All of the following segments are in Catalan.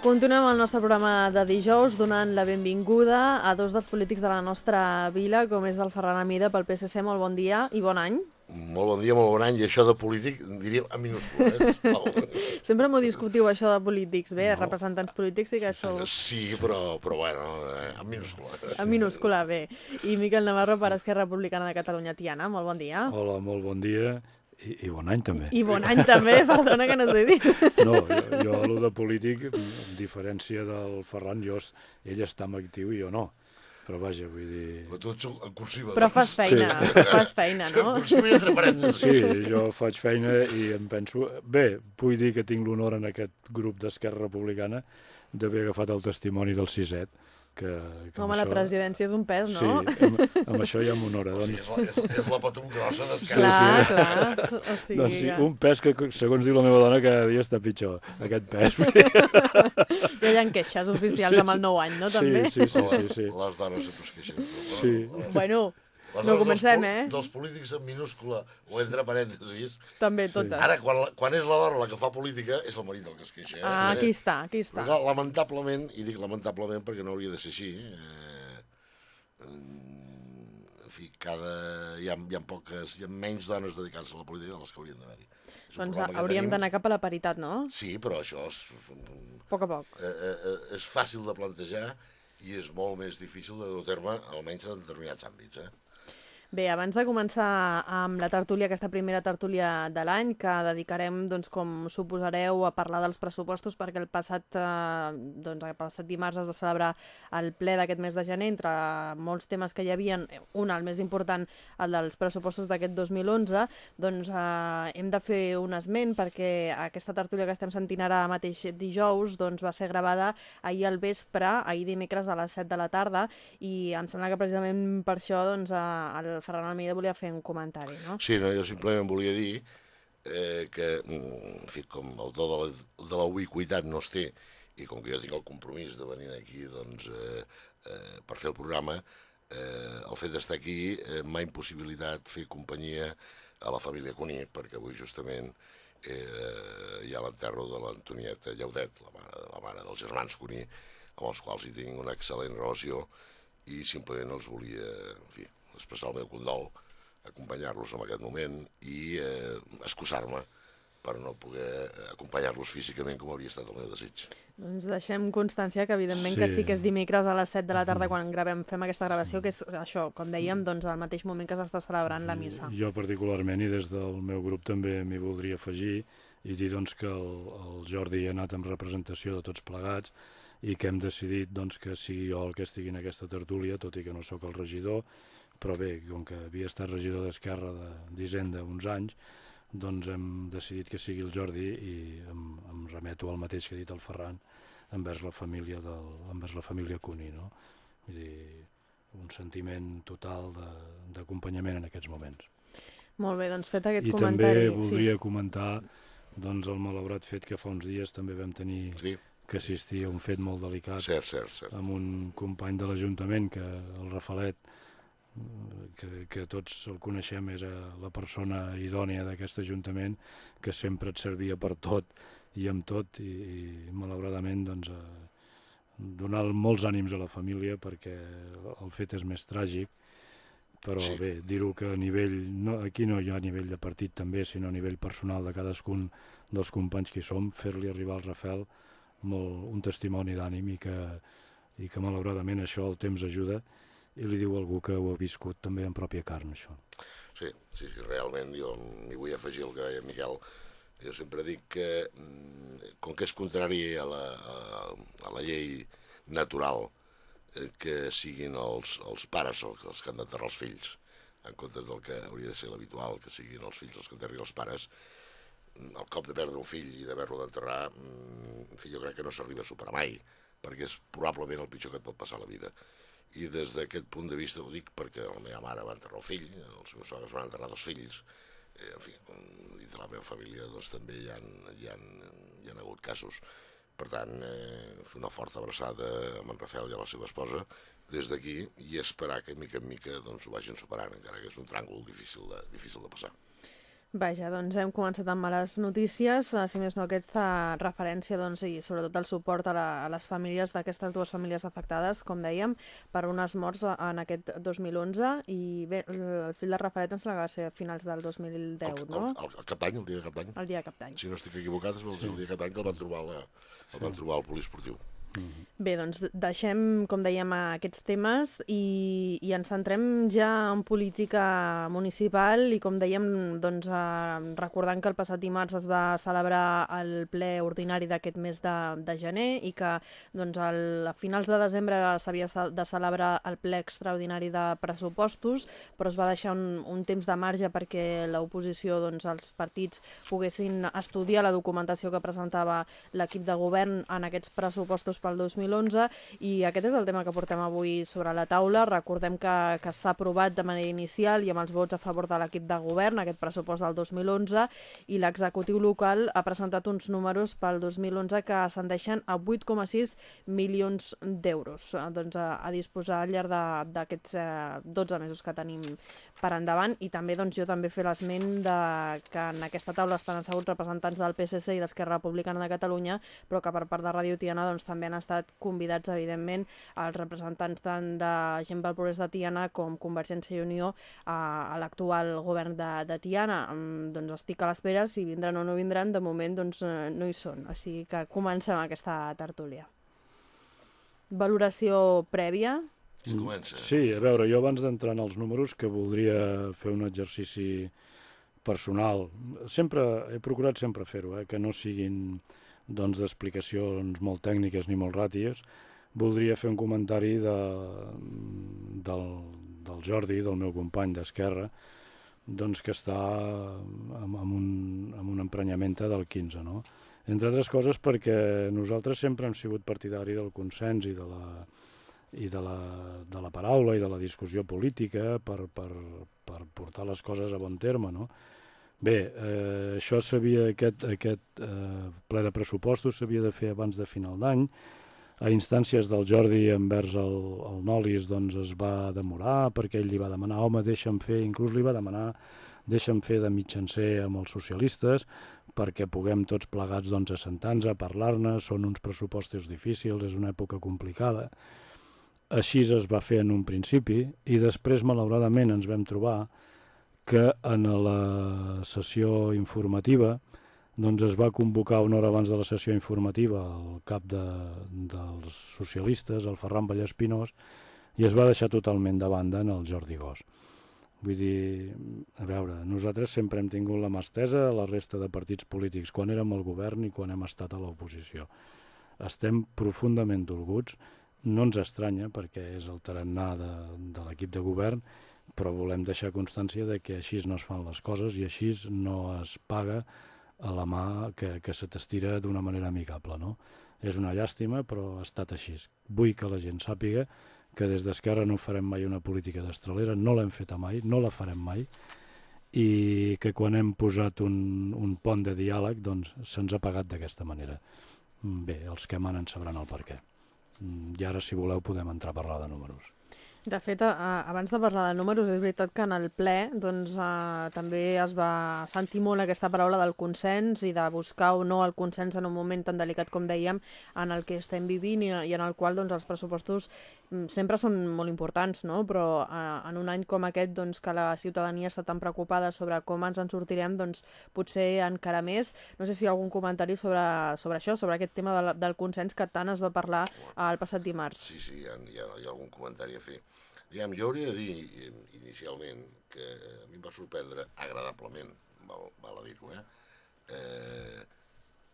Continuem el nostre programa de dijous donant la benvinguda a dos dels polítics de la nostra vila, com és el Ferran Amida pel PSC. Molt bon dia i bon any. Molt bon dia, molt bon any, i això de polític, diríem, a minúscula, eh? Sempre m'ho discutiu, això de polítics. Bé, no. representants polítics sí que sou... Sí, però, però bueno, eh, a minúscula. A minúscula, bé. I Miquel Navarro per Esquerra Republicana de Catalunya. Tiana, molt bon dia. Hola, molt bon dia. I, I bon any també. I bon any també, perdona que no t'he dit. No, jo, jo de polític, en diferència del Ferran, jo, ell està en actiu i jo no. Però vaja, vull dir... Però tu ets en cursiva. Però fas feina, sí. fas feina, no? Sí, jo faig feina i em penso... Bé, vull dir que tinc l'honor en aquest grup d'Esquerra Republicana d'haver agafat el testimoni del CISET, que, que Home, la presidència és un pes, no? Sí, amb, amb això ja m'honora. O sigui, Doncs, és, la, és, és la patum grossa d'esquerra. Clar, clar. O sigui, doncs sí, que... un pes que, segons diu la meva dona, cada dia està pitjor, aquest pes. Ja hi ha queixes oficials Sí. amb el nou any, no, Sí, també? sí, sí, sí, sí. Les dones sempre es queixen. Sí. Bueno, Les no comencem, dels, eh? Dels polítics en minúscula o entre parèntesis. també totes. Ara, quan, quan és la dona la que fa política, és el marit el que es queixa. Eh? Ah, aquí està, aquí Però, està. clar, lamentablement, i dic lamentablement perquè no hauria de ser així, eh, en fi, cada, hi, ha, hi, ha poques, hi ha menys dones dedicant-se a la política de les que haurien d'haver-hi. Doncs hauríem tenim. d'anar cap a la paritat, no? Sí, però això és, A poc a poc. eh, eh, és fàcil de plantejar i és molt més difícil de dur a terme, almenys en determinats àmbits. Eh? Bé, abans de començar amb la tertúlia, aquesta primera tertúlia de l'any, que dedicarem, doncs, com suposareu, a parlar dels pressupostos, perquè el passat, eh, doncs, el passat dimarts es va celebrar el ple d'aquest mes de gener, entre molts temes que hi havia, un, el més important, el dels pressupostos d'aquest 2011, doncs eh, hem de fer un esment, perquè aquesta tertúlia que estem sentint ara mateix dijous, doncs, va ser gravada ahir al vespre, ahir dimecres a les 7 de la tarda, i em sembla que precisament per això doncs, eh, el Ferran Almeida volia fer un comentari, no? Sí, no, jo simplement volia dir eh, que, mm, en fi, com el do de la, de la ubiquitat no es té, i com que jo tinc el compromís de venir aquí doncs, eh, eh, per fer el programa, eh, el fet d'estar aquí eh, m'ha impossibilitat fer companyia a la família Cuní, perquè avui justament eh, hi ha l'enterro de l'Antonieta Llaudet, la mare, la mare dels germans Cuní, amb els quals hi tinc una excel·lent relació, i simplement els volia, en fi, expressar el meu condol, acompanyar-los en aquest moment i eh, excusar-me per no poder acompanyar-los físicament com hauria estat el meu desig. Doncs deixem constància que evidentment Sí. que sí que és dimecres a les 7 de la tarda quan gravem, fem aquesta gravació, que és això, com dèiem, doncs al mateix moment que s'està celebrant la missa. Jo particularment, i des del meu grup també m'hi voldria afegir, i dir doncs, que el, el Jordi ha anat en representació de tots plegats i que hem decidit doncs, que sigui jo el que estigui en aquesta tertúlia, tot i que no sóc el regidor, però bé, com que havia estat regidor d'Esquerra de- d'Hisenda uns anys, doncs hem decidit que sigui el Jordi i em, em remeto al mateix que ha dit el Ferran envers la família, del, envers la família Cuní, no? Vull dir, un sentiment total de- d'acompanyament en aquests moments. Molt bé, doncs fet aquest I comentari... també voldria comentar doncs, el malaurat fet que fa uns dies també vam tenir Sí, que assistir a un fet molt delicat cert, cert, cert. amb un company de l'Ajuntament, que el Rafalet, que, que tots el coneixem, era la persona idònia d'aquest Ajuntament, que sempre et servia per tot i amb tot, i, i malauradament doncs, eh, donar molts ànims a la família perquè el fet és més tràgic, però Sí. bé, dir-ho que a nivell, no, aquí no hi ha a nivell de partit també, sinó a nivell personal de cadascun dels companys que som, fer-li arribar al Rafael molt, un testimoni d'ànim i que, i que malauradament això el temps ajuda i li diu algú que ho ha viscut també en pròpia carn, això. Sí, sí, sí, realment jo m'hi vull afegir el que deia Miquel. Jo sempre dic que, mm, com que és contrari a la, a, a la llei natural, eh, que siguin els, els pares els, els que han d'enterrar els fills, en comptes del que hauria de ser l'habitual, que siguin els fills els que enterrin els pares, mm, el cop de perdre un fill i d'haver-lo d'enterrar, mm, en fi, jo crec que no s'arriba a superar mai, perquè és probablement el pitjor que et pot passar a la vida. I des d'aquest punt de vista ho dic perquè la meva mare va enterrar el fill, els meus sogres van enterrar dos fills, eh, en fi, com dit la meva família doncs, també hi ha, hi, ha, hi ha hagut casos. Per tant, eh, una forta abraçada amb en Rafael i a la seva esposa des d'aquí i esperar que mica en mica doncs, ho vagin superant, encara que és un tràngol difícil de, difícil de passar. Vaja, doncs hem començat amb males notícies, eh, si més no aquesta referència doncs, i sobretot el suport a, la, a les famílies d'aquestes dues famílies afectades, com dèiem, per unes morts en aquest 2011 i bé, el fil de referent em sembla que va ser a finals del 2010, el, no? El, el, el cap d'any, el dia de cap d'any. El dia de cap d'any. Si no estic equivocat, és el, sí. el dia de cap d'any que el van trobar, la, el van trobar al poliesportiu. Bé, doncs deixem, com dèiem, aquests temes i, i ens centrem ja en política municipal i, com dèiem, doncs, eh, recordant que el passat dimarts es va celebrar el ple ordinari d'aquest mes de, de gener i que doncs, el, a finals de desembre s'havia de celebrar el ple extraordinari de pressupostos, però es va deixar un, un temps de marge perquè l'oposició, doncs, els partits poguessin estudiar la documentació que presentava l'equip de govern en aquests pressupostos pel 2011 i aquest és el tema que portem avui sobre la taula. Recordem que, que s'ha aprovat de manera inicial i amb els vots a favor de l'equip de govern aquest pressupost del 2011 i l'executiu local ha presentat uns números pel 2011 que ascendeixen a 8,6 milions d'euros eh, doncs, a, a disposar al llarg d'aquests eh, 12 mesos que tenim per endavant i també doncs, jo també fer l'esment de que en aquesta taula estan asseguts representants del PSC i d'Esquerra Republicana de Catalunya però que per part de Radio Tiana doncs, també han estat convidats, evidentment, els representants tant de Gent pel Progrés de Tiana com Convergència i Unió a, a l'actual govern de, de Tiana. Um, doncs estic a l'espera, si vindran o no vindran, de moment doncs, eh, no hi són. Així que comencem aquesta tertúlia. Valoració prèvia? Qui comença? Sí, a veure, jo abans d'entrar en els números que voldria fer un exercici personal. Sempre, he procurat sempre fer-ho, eh, que no siguin doncs, d'explicacions molt tècniques ni molt ràties, voldria fer un comentari de, del, del Jordi, del meu company d'Esquerra, doncs que està amb, amb, un, amb un emprenyament del 15, no? Entre altres coses perquè nosaltres sempre hem sigut partidari del consens i de la, i de la, de la paraula i de la discussió política per, per, per portar les coses a bon terme, no? Bé, eh, això s'havia, aquest, aquest eh, ple de pressupostos s'havia de fer abans de final d'any. A instàncies del Jordi envers el, el Nolis doncs, es va demorar perquè ell li va demanar, home, deixa'm fer, inclús li va demanar, deixa'm fer de mitjancer amb els socialistes perquè puguem tots plegats doncs, assentar-nos a parlar-ne, són uns pressupostos difícils, és una època complicada. Així es va fer en un principi i després, malauradament, ens vam trobar que en la sessió informativa doncs es va convocar una hora abans de la sessió informativa el cap de, dels socialistes, el Ferran Vallespinós, i es va deixar totalment de banda en el Jordi Gós. Vull dir, a veure, nosaltres sempre hem tingut la mà estesa a la resta de partits polítics, quan érem al govern i quan hem estat a l'oposició. Estem profundament dolguts, no ens estranya perquè és el tarannà de, de l'equip de govern però volem deixar constància de que així no es fan les coses i així no es paga a la mà que, que se t'estira d'una manera amigable. No? És una llàstima, però ha estat així. Vull que la gent sàpiga que des d'Esquerra no farem mai una política d'estralera, no l'hem feta mai, no la farem mai, i que quan hem posat un, un pont de diàleg doncs se'ns ha pagat d'aquesta manera. Bé, els que manen sabran el per què. I ara, si voleu, podem entrar a parlar de números. De fet, abans de parlar de números, és veritat que en el ple doncs, eh, també es va sentir molt aquesta paraula del consens i de buscar o no el consens en un moment tan delicat com dèiem en el que estem vivint i, i en el qual doncs, els pressupostos mm, sempre són molt importants, no? però eh, en un any com aquest doncs, que la ciutadania està tan preocupada sobre com ens en sortirem, doncs, potser encara més. No sé si hi ha algun comentari sobre, sobre això, sobre aquest tema del, del consens que tant es va parlar el passat dimarts. Sí, sí, hi ha, hi ha, hi ha algun comentari a fer. Diguem, jo hauria de dir inicialment que a mi em va sorprendre agradablement, val, val a dir-ho, eh? eh?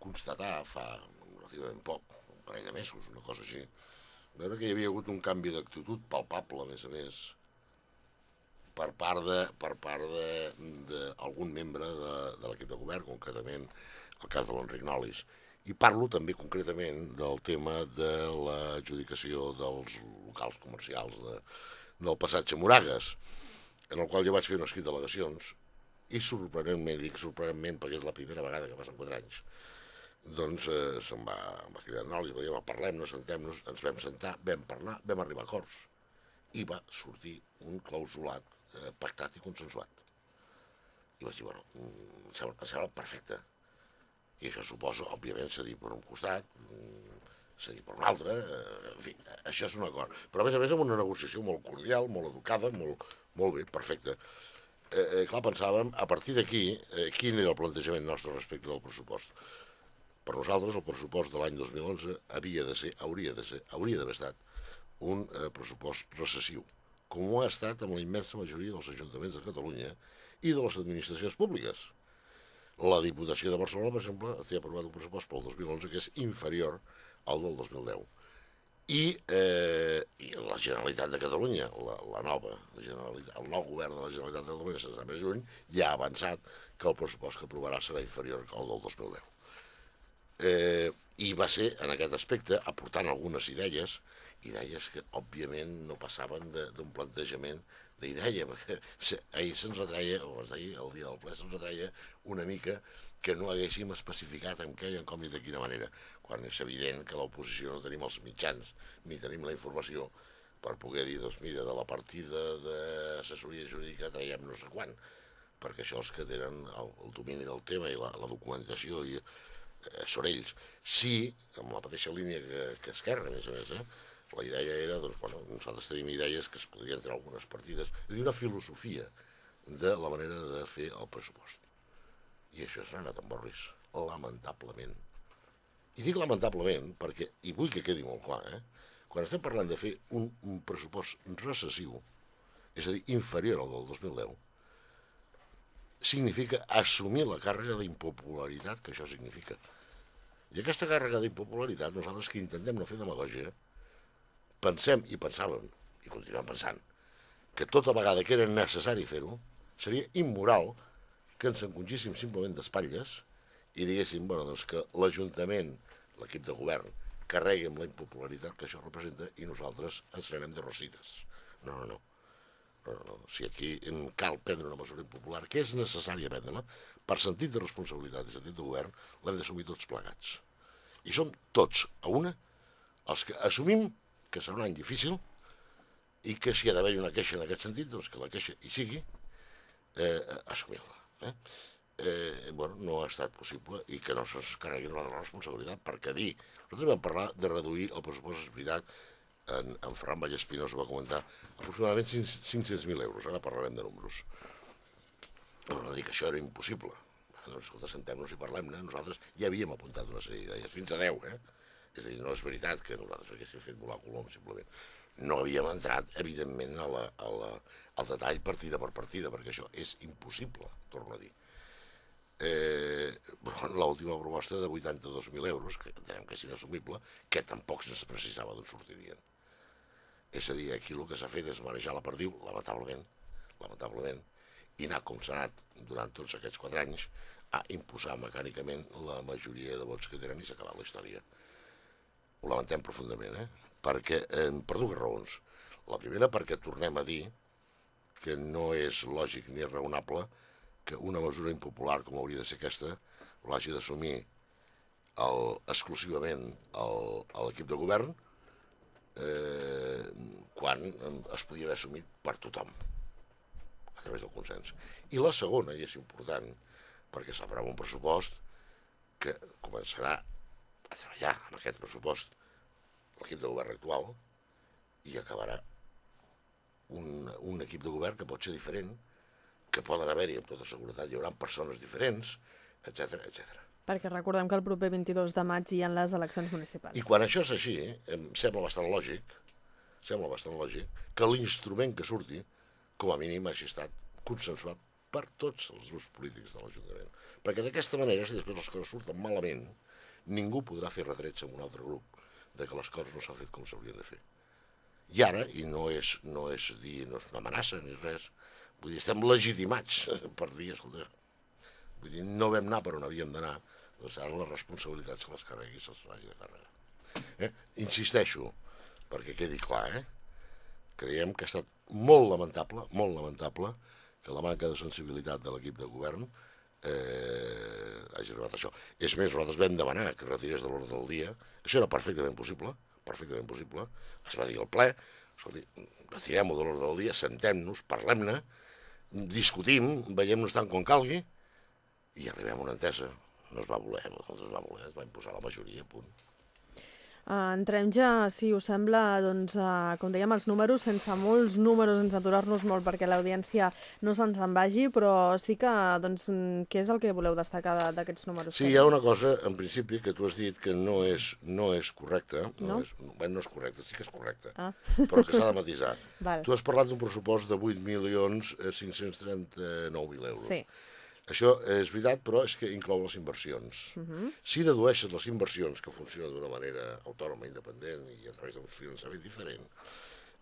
constatar fa relativament poc, un parell de mesos, una cosa així, veure que hi havia hagut un canvi d'actitud palpable, a més a més, per part de per part d'algun membre de, de l'equip de govern, concretament el cas de l'Enric Nolis. I parlo també concretament del tema de l'adjudicació dels locals comercials de, del passatge Moragues, en el qual jo vaig fer unes delegacions, i sorprenentment, dic sorprenentment perquè és la primera vegada que passen quatre anys, doncs eh, se'm va, va cridar Noli, va dir, va, parlem, nos sentem-nos, ens vam sentar, vam parlar, vam arribar a acords, i va sortir un clausulat eh, pactat i consensuat. I vaig dir, bueno, em sembla, em sembla perfecte. I això suposa, òbviament, cedir per un costat, cedir per un altre, eh, en fi, això és un acord. Però a més a més amb una negociació molt cordial, molt educada, molt, molt bé, perfecta. Eh, eh, clar, pensàvem, a partir d'aquí, eh, quin era el plantejament nostre respecte del pressupost. Per nosaltres, el pressupost de l'any 2011 havia de ser, hauria de ser, hauria d'haver estat un eh, pressupost recessiu, com ho ha estat amb la immensa majoria dels ajuntaments de Catalunya i de les administracions públiques. La Diputació de Barcelona, per exemple, té aprovat un pressupost pel 2011 que és inferior al del 2010. I, eh, i la Generalitat de Catalunya, la, la nova, la Generalitat, el nou govern de la Generalitat de Catalunya, sense més lluny, ja ha avançat que el pressupost que aprovarà serà inferior al del 2010. Eh, I va ser, en aquest aspecte, aportant algunes idees, idees que, òbviament, no passaven d'un plantejament d'idea, perquè ahir se'ns retreia, o deia el dia del ple, se'ns retreia una mica que no haguéssim especificat en què i en com i de quina manera, quan és evident que l'oposició no tenim els mitjans ni tenim la informació per poder dir, doncs mira, de la partida d'assessoria jurídica traiem no sé quan, perquè això els que tenen el, el domini del tema i la, la documentació i, eh, són ells. Sí, amb la mateixa línia que, que Esquerra, a més a més, eh? la idea era, doncs, bueno, nosaltres tenim idees que es podrien treure algunes partides, és dir, una filosofia de la manera de fer el pressupost. I això s'ha anat en borris, lamentablement. I dic lamentablement perquè, i vull que quedi molt clar, eh? quan estem parlant de fer un, un pressupost recessiu, és a dir, inferior al del 2010, significa assumir la càrrega d'impopularitat que això significa. I aquesta càrrega d'impopularitat, nosaltres que intentem no fer demagògia, pensem i pensàvem, i continuem pensant, que tota vegada que era necessari fer-ho, seria immoral que ens encongíssim simplement d'espatlles i diguéssim bueno, doncs que l'Ajuntament, l'equip de govern, carregui amb la impopularitat que això representa i nosaltres ens anem de rosites. No, no, no. No, no. Si aquí cal prendre una mesura impopular, que és necessària prendre-la, per sentit de responsabilitat i sentit de govern, l'hem d'assumir tots plegats. I som tots, a una, els que assumim que serà un any difícil i que si ha d'haver-hi una queixa en aquest sentit, doncs que la queixa hi sigui, eh, assumir-la. Eh? Eh, bueno, no ha estat possible i que no se'ns carregui la responsabilitat, perquè dir, nosaltres vam parlar de reduir el pressupost, és veritat, en, en Ferran Vallespinós va comentar, aproximadament 500.000 euros, ara parlarem de números. No, no dic que això era impossible, doncs, escolta, sentem-nos i parlem-ne, nosaltres ja havíem apuntat una sèrie d'idees, fins a 10, eh? És a dir, no és veritat que nosaltres haguéssim fet volar colom, simplement. No havíem entrat, evidentment, a la, a la, al detall partida per partida, perquè això és impossible, torno a dir. Eh, L'última proposta de 82.000 euros, que entenem que és inassumible, que tampoc se'ns precisava d'on sortirien. És a dir, aquí el que s'ha fet és marejar la perdiu, lamentablement, lamentablement, i anar com s'ha anat durant tots aquests quatre anys a imposar mecànicament la majoria de vots que tenen i s'ha acabat la història ho lamentem profundament, eh? perquè, eh, per dues raons. La primera perquè tornem a dir que no és lògic ni raonable que una mesura impopular com hauria de ser aquesta l'hagi d'assumir exclusivament l'equip de govern eh, quan es podia haver assumit per tothom a través del consens. I la segona, i és important, perquè s'aprova un pressupost que començarà a treballar amb aquest pressupost l'equip de govern actual i acabarà un, un equip de govern que pot ser diferent, que poden haver-hi amb tota seguretat, hi haurà persones diferents, etc etc. Perquè recordem que el proper 22 de maig hi ha les eleccions municipals. I quan això és així, em sembla bastant lògic, sembla bastant lògic, que l'instrument que surti, com a mínim, hagi estat consensuat per tots els grups polítics de l'Ajuntament. Perquè d'aquesta manera, si després les coses surten malament, ningú podrà fer retrets amb un altre grup de que les coses no s'han fet com s'haurien de fer. I ara, i no és, no és dir, no és una amenaça ni res, vull dir, estem legitimats per dir, escolta, vull dir, no vam anar per on havíem d'anar, doncs ara les responsabilitats que les carregui se'ls vagi de càrrega. Eh? Insisteixo, perquè quedi clar, eh? creiem que ha estat molt lamentable, molt lamentable, que la manca de sensibilitat de l'equip de govern eh, hagi arribat a això. És més, nosaltres vam demanar que retirés de l'ordre del dia. Això era perfectament possible, perfectament possible. Es va dir al ple, escolti, retirem-ho de l'ordre del dia, sentem-nos, parlem-ne, discutim, veiem-nos tant com calgui, i arribem a una entesa. No es va voler, no es va voler, es va imposar la majoria, punt. Uh, entrem ja, si us sembla, doncs, uh, com dèiem, els números, sense molts números, sense aturar-nos molt perquè l'audiència no se'ns en vagi, però sí que, doncs, què és el que voleu destacar d'aquests números? Sí, hi ha una cosa, en principi, que tu has dit que no és, no és correcta. No? no? És, bé, no és correcta, sí que és correcta, ah. però que s'ha de matisar. tu has parlat d'un pressupost de 8.539.000 euros. Sí. Això és veritat, però és que inclou les inversions. Uh mhm. -huh. Si dedueixes les inversions, que funcionen d'una manera autònoma, independent i a través d'un finançament diferent,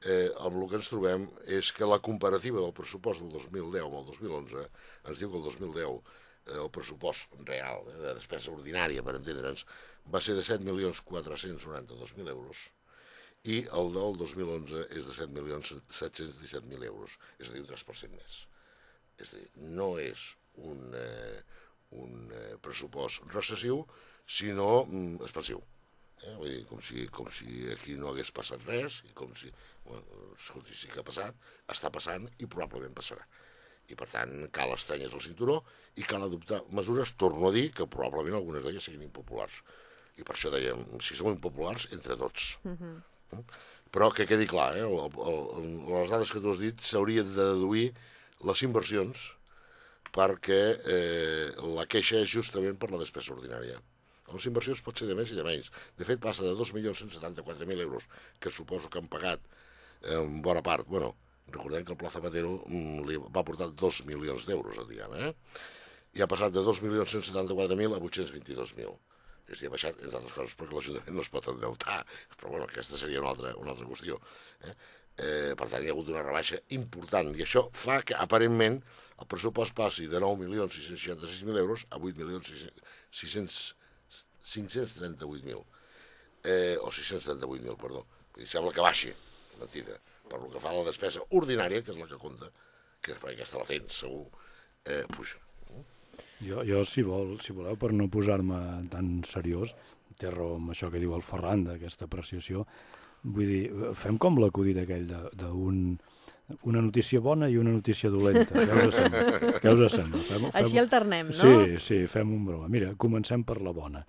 eh, amb el que ens trobem és que la comparativa del pressupost del 2010 amb el 2011 ens diu que el 2010 eh, el pressupost real eh, de despesa ordinària, per entendre'ns, va ser de 7.492.000 euros i el del 2011 és de 7.717.000 euros, és a dir, un 3% més. És a dir, no és un, eh, un eh, pressupost recessiu, sinó mm, expansiu. Eh? Vull dir, com si, com si aquí no hagués passat res, i com si, bueno, escolti, sí que ha passat, està passant i probablement passarà. I per tant cal estrenyes el cinturó i cal adoptar mesures, torno a dir, que probablement algunes d'elles siguin impopulars. I per això dèiem, si som impopulars, entre tots. Uh -huh. eh? Però que quedi clar, eh? el, el, el, les dades que tu has dit s'haurien de deduir les inversions perquè eh, la queixa és justament per la despesa ordinària. Les inversions pot ser de més i de menys. De fet, passa de 2.174.000 euros, que suposo que han pagat eh, en bona part. bueno, recordem que el Pla Zapatero mm, li va portar 2 milions d'euros a Diana, eh? i ha passat de 2.174.000 a 822.000. És a dir, ha baixat, entre altres coses, perquè l'Ajuntament no es pot endeutar, però bueno, aquesta seria una altra, una altra qüestió. Eh? Eh, per tant, hi ha hagut una rebaixa important, i això fa que, aparentment, el pressupost passi de 9.666.000 euros a 8.538.000, eh, o 638.000, perdó. I sembla que baixi, mentida, per lo que fa a la despesa ordinària, que és la que compta, que aquesta la tens, segur, eh, puja. Jo, jo si, vol, si voleu, per no posar-me tan seriós, té raó amb això que diu el Ferran, d'aquesta apreciació, vull dir, fem com l'acudit aquell d'un una notícia bona i una notícia dolenta. Què us sembla? Què us sembla? Fem, fem... Així alternem, no? Sí, sí, fem un broma. Mira, comencem per la bona.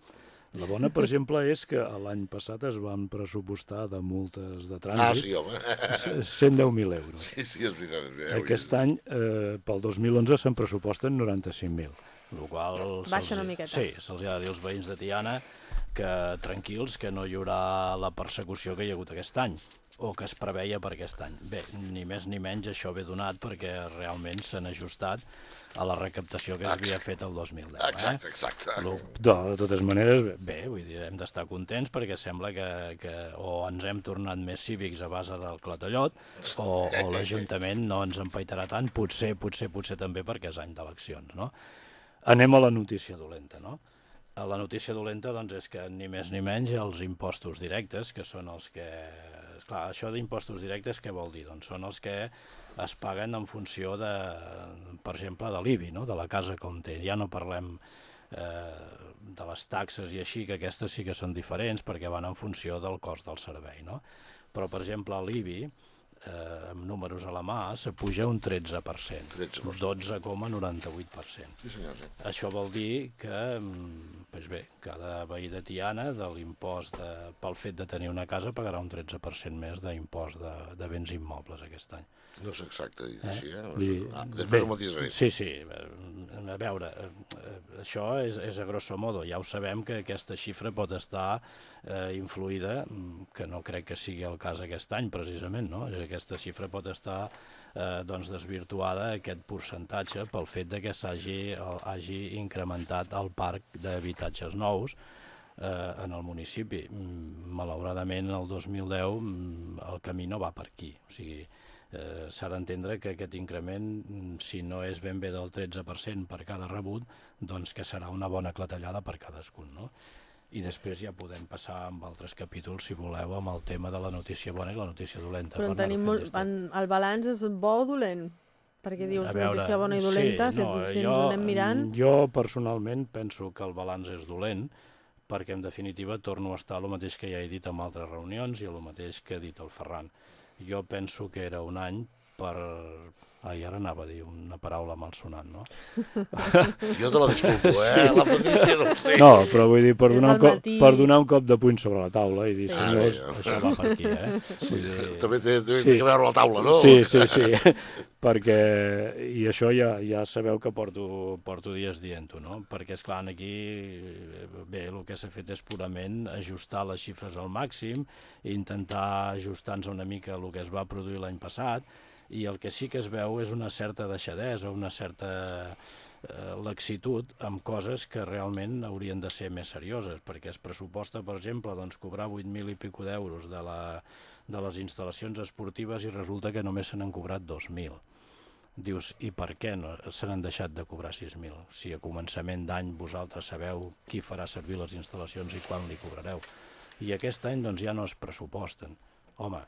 La bona, per exemple, és que l'any passat es van pressupostar de multes de trànsit ah, sí, home. 110.000 euros. Sí, sí, és veritat. És veritat. Aquest any, eh, pel 2011, se'n pressuposten 95.000. El qual Baixa una miqueta. Sí, se'ls ha de dir als veïns de Tiana que tranquils, que no hi haurà la persecució que hi ha hagut aquest any o que es preveia per aquest any. Bé, ni més ni menys això ve donat perquè realment s'han ajustat a la recaptació que s'havia fet el 2010. Exacte, eh? exacte. Lo, de, de totes maneres, bé, vull dir, hem d'estar contents perquè sembla que, que o ens hem tornat més cívics a base del clatallot o, o l'Ajuntament no ens empaitarà tant, potser, potser, potser també perquè és any d'eleccions, no? Anem a la notícia dolenta, no? La notícia dolenta doncs, és que ni més ni menys els impostos directes, que són els que Clar, això d'impostos directes què vol dir? Doncs són els que es paguen en funció de, per exemple, de l'IBI, no? de la casa com té. Ja no parlem eh, de les taxes i així, que aquestes sí que són diferents perquè van en funció del cost del servei. No? Però, per exemple, l'IBI, eh, amb números a la mà, se puja un 13%, 13%. 12,98%. Sí, senyor, sí. Això vol dir que mm, pues bé, cada veí de Tiana, de l'impost pel fet de tenir una casa, pagarà un 13% més d'impost de, de béns immobles aquest any. No és exacte dir eh? així, eh? No sé. Ah, després bé, ho matisaré. Sí, sí. A veure, eh, això és, és a grosso modo. Ja ho sabem que aquesta xifra pot estar eh, influïda, que no crec que sigui el cas aquest any, precisament, no? Aquesta xifra pot estar eh, doncs desvirtuada, aquest percentatge, pel fet de que s'hagi hagi incrementat el parc d'habitatges nous, eh, en el municipi. Mm, malauradament, el 2010 mm, el camí no va per aquí. O sigui, eh, s'ha d'entendre que aquest increment, mm, si no és ben bé del 13% per cada rebut, doncs que serà una bona clatellada per cadascun. No? I després ja podem passar amb altres capítols, si voleu, amb el tema de la notícia bona i la notícia dolenta. Però en tenim molt... En, el balanç és bo o dolent? Perquè dius veure, notícia bona i dolenta, sí, no, si, si jo, ens anem mirant... Jo personalment penso que el balanç és dolent, perquè en definitiva torno a estar el mateix que ja he dit en altres reunions i el mateix que ha dit el Ferran. Jo penso que era un any per... Ai, ara anava a dir una paraula malsonant, no? Jo te la disculpo, eh? La Patricia no sé. No, però vull dir, per donar, un cop, per donar un cop de puny sobre la taula i dir, Sí. sí. Ah, això va per aquí, eh? Vull dir, També té, té, Sí. que veure la taula, no? Sí, sí, sí, perquè, i això ja, ja sabeu que porto, porto dies dient-ho, no? Perquè, és clar aquí, bé, el que s'ha fet és purament ajustar les xifres al màxim intentar ajustar-nos una mica el que es va produir l'any passat, i el que sí que es veu és una certa deixadesa, una certa eh, laxitud amb coses que realment haurien de ser més serioses, perquè es pressuposta, per exemple, doncs, cobrar 8.000 i pico d'euros de, la, de les instal·lacions esportives i resulta que només se n'han cobrat 2.000. Dius, i per què no se n'han deixat de cobrar 6.000? Si a començament d'any vosaltres sabeu qui farà servir les instal·lacions i quan li cobrareu. I aquest any doncs, ja no es pressuposten. Home,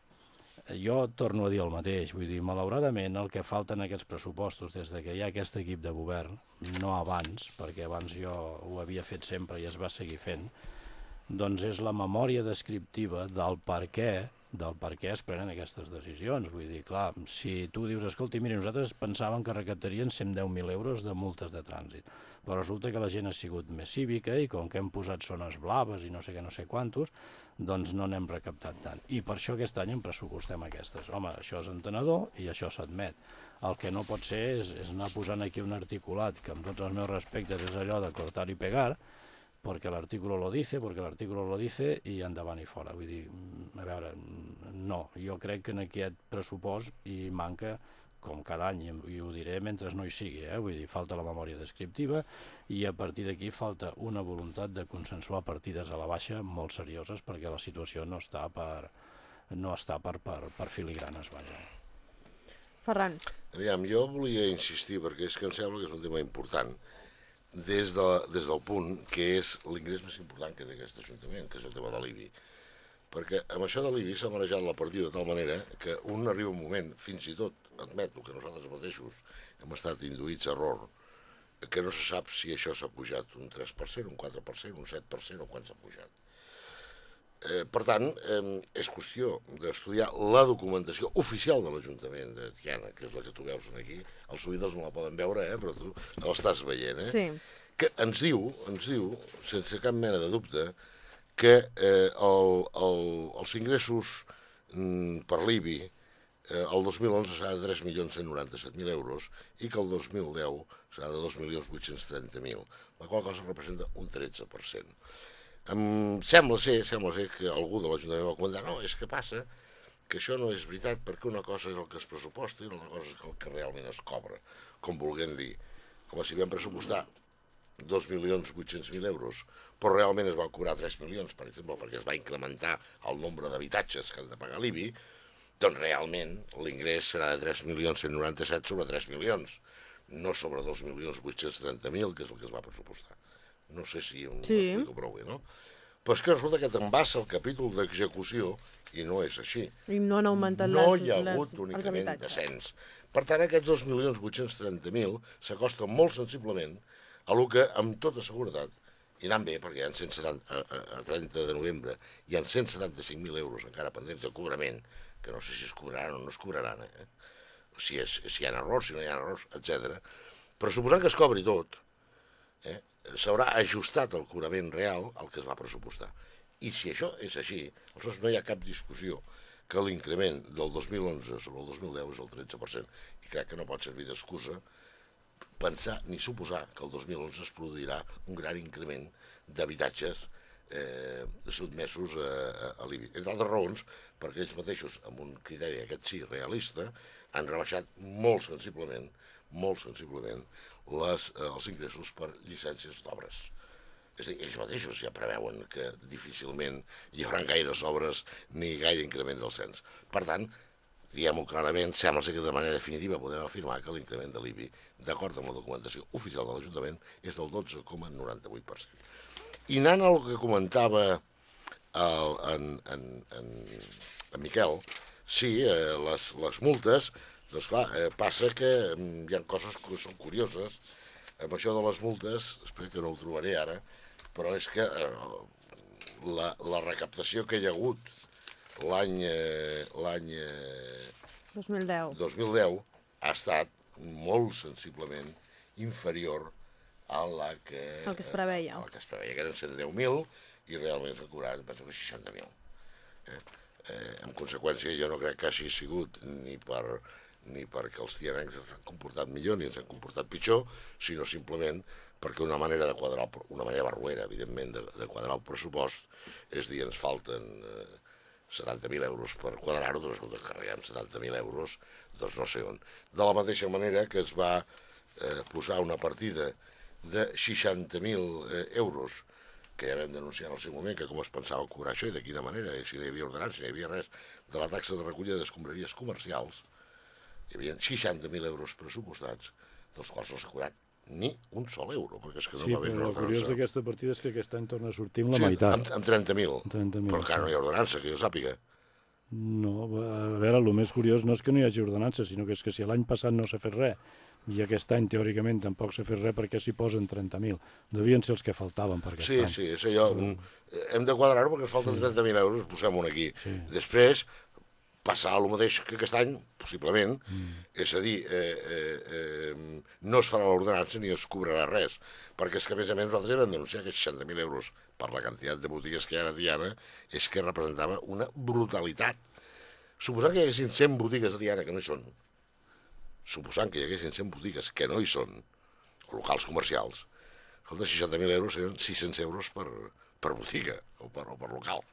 jo torno a dir el mateix, vull dir, malauradament el que falta en aquests pressupostos des de que hi ha aquest equip de govern, no abans, perquè abans jo ho havia fet sempre i es va seguir fent, doncs és la memòria descriptiva del per què del per què es prenen aquestes decisions. Vull dir, clar, si tu dius, escolti, miri, nosaltres pensàvem que recaptarien 110.000 euros de multes de trànsit, però resulta que la gent ha sigut més cívica i com que hem posat zones blaves i no sé què, no sé quantos, doncs no n'hem recaptat tant. I per això aquest any en pressupostem aquestes. Home, això és entenedor i això s'admet. El que no pot ser és, és anar posant aquí un articulat que amb tots els meus respectes és allò de cortar i pegar, perquè l'artículo lo dice, perquè l'artículo lo dice i endavant i fora. Vull dir, mm, a veure, no, jo crec que en aquest pressupost hi manca com cada any, i ho diré mentre no hi sigui, eh? vull dir, falta la memòria descriptiva i a partir d'aquí falta una voluntat de consensuar partides a la baixa molt serioses perquè la situació no està per, no està per, per, per filigranes, vaja. Ferran, Aviam, jo volia insistir, perquè és que em sembla que és un tema important, des, de, des del punt que és l'ingrés més important que té aquest Ajuntament, que és el tema de l'IBI. Perquè amb això de l'IBI s'ha manejat la partida de tal manera que un arriba un moment, fins i tot, admeto que nosaltres mateixos hem estat induïts a error, que no se sap si això s'ha pujat un 3%, un 4%, un 7% o quan s'ha pujat. Eh, per tant, eh, és qüestió d'estudiar la documentació oficial de l'Ajuntament de Tiana, que és la que tu veus aquí. Els oïdors no la poden veure, eh, però tu l'estàs veient. Eh? sí. que ens diu, ens diu, sense cap mena de dubte, que eh, el, el, els ingressos mm, per l'IBI eh, el 2011 serà de 3.197.000 euros i que el 2010 serà de 2.830.000, la qual cosa representa un 13%. Em sembla ser, sembla ser que algú de l'Ajuntament va comentar, no, és que passa que això no és veritat perquè una cosa és el que es pressuposta i una altra cosa és el que realment es cobra, com vulguem dir. Home, si vam pressupostar 2.800.000 euros, però realment es van cobrar 3 milions, per exemple, perquè es va incrementar el nombre d'habitatges que han de pagar l'IBI, doncs realment l'ingrés serà de 3.197 sobre 3 milions, no sobre 2.830.000, que és el que es va pressupostar. No sé si em Sí. explico prou bé, no? Però és que resulta que te'n vas al capítol d'execució i no és així I no han augmentat no les, hi ha les, hagut els únicament descens. Per tant, aquests 2.830.000 s'acosten molt sensiblement a lo que, amb tota seguretat, i anant bé, perquè hi ha 170, a, a, a 30 de novembre hi ha 175.000 euros encara pendents de cobrament, que no sé si es cobraran o no es cobraran, eh? si, és, si hi ha errors, si no hi ha errors, etc. Però suposant que es cobri tot, eh, s'haurà ajustat el cobrament real al que es va pressupostar. I si això és així, aleshores no hi ha cap discussió que l'increment del 2011 sobre el 2010 és el 13%. I crec que no pot servir d'excusa pensar ni suposar que el 2011 es produirà un gran increment d'habitatges eh, sotmesos a, a, a l'IBI. Entre altres raons, perquè ells mateixos, amb un criteri aquest sí realista, han rebaixat molt sensiblement, molt sensiblement, les, eh, els ingressos per llicències d'obres. És a dir, ells mateixos ja preveuen que difícilment hi haurà gaires obres ni gaire increment del cens. Per tant, diguem-ho clarament, sembla ser que de manera definitiva podem afirmar que l'increment de l'IBI, d'acord amb la documentació oficial de l'Ajuntament, és del 12,98%. I anant al que comentava el, en, en, en, en Miquel, sí, eh, les, les multes, doncs clar, eh, passa que mm, hi ha coses que són curioses. Amb això de les multes, espero que no ho trobaré ara, però és que eh, la, la recaptació que hi ha hagut l'any eh, l'any eh, 2010. 2010 ha estat molt sensiblement inferior a la que... El que es preveia. A la que es preveia, que eren 110.000 i realment s'ha cobrat, penso que 60.000. Eh? Eh, en conseqüència, jo no crec que hagi sigut ni per ni perquè els tianencs s'han comportat millor ni ens han comportat pitjor, sinó simplement perquè una manera de quadrar, una manera barruera, evidentment, de, de quadrar el pressupost és dir, ens falten eh, 70.000 euros per quadrar-ho, doncs escolta, carreguem 70.000 euros, doncs no sé on. De la mateixa manera que es va eh, posar una partida de 60.000 eh, euros que ja vam denunciar en el seu moment, que com es pensava cobrar això i de quina manera, i si no hi havia ordenança, si no hi havia res, de la taxa de recollida d'escombraries comercials, hi havia 60.000 euros pressupostats, dels quals no s'ha cobrat ni un sol euro, perquè és que no sí, va haver però el curiós d'aquesta partida és que aquest any torna a sortir amb la sí, meitat. Amb, amb 30.000, 30 però encara no hi ha ordenança, que jo sàpiga. No, a veure, el més curiós no és que no hi hagi ordenança, sinó que és que si l'any passat no s'ha fet res, i aquest any teòricament tampoc s'ha fet res perquè s'hi posen 30.000. Devien ser els que faltaven per aquest sí, any. Sí, sí, és allò, mm. hem de quadrar-ho perquè falten sí. 30.000 euros, posem-ho aquí. Sí. Després, passar el mateix que aquest any, possiblement, mm. és a dir, eh, eh, eh, no es farà l'ordenança ni es cobrarà res, perquè és que a més a més nosaltres ja vam denunciar que 60.000 euros per la quantitat de botigues que hi ha a Diana és que representava una brutalitat. Suposant que hi haguessin 100 botigues a Diana que no hi són, suposant que hi haguessin 100 botigues que no hi són, o locals comercials, escolta, 60.000 euros serien 600 euros per, per botiga o per, o per local,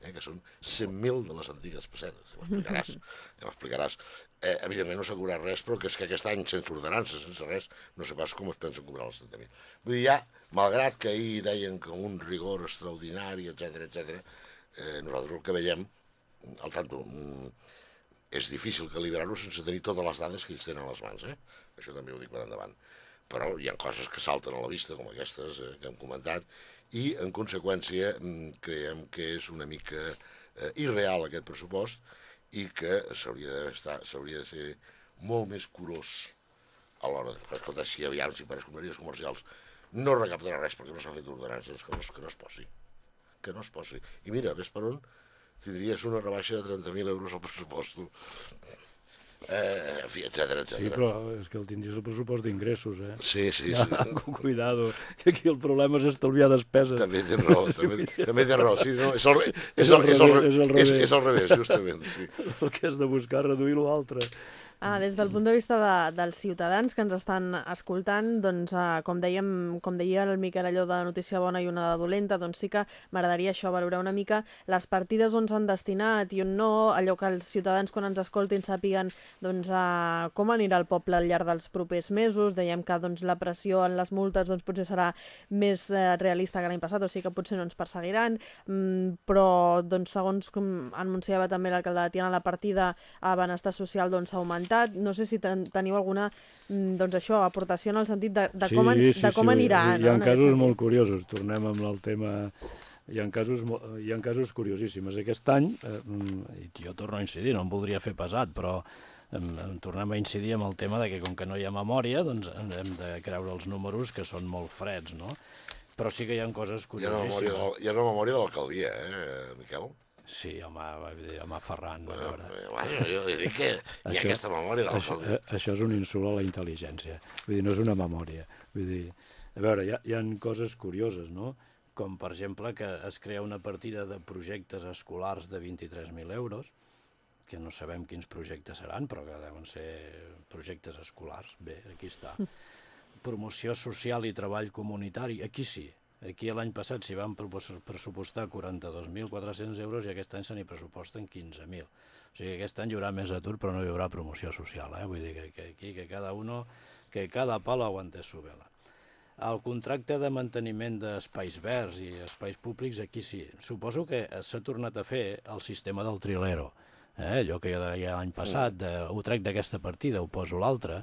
eh, que són 100.000 de les antigues pessetes, ja m'explicaràs. Ja m'explicaràs. Eh, evidentment no s'ha cobrat res, però que és que aquest any, sense ordenança, sense res, no sé pas com es pensen cobrar els 70.000. Vull dir, ja, malgrat que ahir deien que un rigor extraordinari, etc etc, eh, nosaltres el que veiem, al tanto, mm, és difícil calibrar-ho sense tenir totes les dades que ells tenen a les mans, eh? això també ho dic per endavant. Però hi ha coses que salten a la vista, com aquestes eh, que hem comentat, i en conseqüència mm, creiem que és una mica eh, irreal aquest pressupost i que s'hauria de ser molt més curós a l'hora de... Escolta, si aviam, si per escombraries comercials no recaptarà res perquè no s'ha fet ordenances, que no, que no es posi. Que no es posi. I mira, ves per on tindries una rebaixa de 30.000 euros al pressupost. Eh, en fi, etcètera, etcètera. Sí, però és que el tindries el pressupost d'ingressos, eh? Sí, sí, ja, sí. Cuidado, que aquí el problema és estalviar despeses. També tens raó, també, també tens raó. Sí, no, és, el, és, el, és, el, és, el, és, és al revés, justament, sí. El que has de buscar reduir l'altre. Ah, des del punt de vista de, dels ciutadans que ens estan escoltant, doncs, uh, com, dèiem, com deia el Miquel allò de notícia bona i una de dolenta, doncs sí que m'agradaria això, valorar una mica les partides on s'han destinat i on no, allò que els ciutadans quan ens escoltin sàpiguen doncs, uh, com anirà el poble al llarg dels propers mesos. Dèiem que doncs, la pressió en les multes doncs, potser serà més uh, realista que l'any passat, o sigui que potser no ens perseguiran, mm, però doncs, segons com anunciava també l'alcalde de Tiana, la partida a benestar social doncs, ha augmentat comentat, no sé si ten, teniu alguna mm, doncs això, aportació en el sentit de, de sí, com, en, sí, de com sí, anirà. Hi, hi ha no, casos molt curiosos, tornem amb el tema hi ha casos, hi ha casos curiosíssims. Aquest any, eh, mm, i jo torno a incidir, no em voldria fer pesat, però em, em tornem a incidir amb el tema de que com que no hi ha memòria, doncs hem de creure els números que són molt freds, no? Però sí que hi ha coses curiosíssimes. Hi ha una memòria de l'alcaldia, eh, Miquel? Sí, home, home Ferran, bueno, a veure. Bueno, jo dic que hi ha això, aquesta memòria de això, eh, això és un insult a la intel·ligència. Vull dir, no és una memòria. Vull dir, a veure, hi ha, hi ha coses curioses, no? Com, per exemple, que es crea una partida de projectes escolars de 23.000 euros, que no sabem quins projectes seran, però que deuen ser projectes escolars. Bé, aquí està. Promoció social i treball comunitari, aquí sí, Aquí l'any passat s'hi van pressupostar 42.400 euros i aquest any se n'hi pressuposten 15.000. O sigui, aquest any hi haurà més atur però no hi haurà promoció social, eh? Vull dir que, que aquí que cada uno, que cada palo aguante su vela. El contracte de manteniment d'espais verds i espais públics, aquí sí. Suposo que s'ha tornat a fer el sistema del trilero. Eh? Allò que jo deia l'any passat, de, ho trec d'aquesta partida, ho poso l'altra,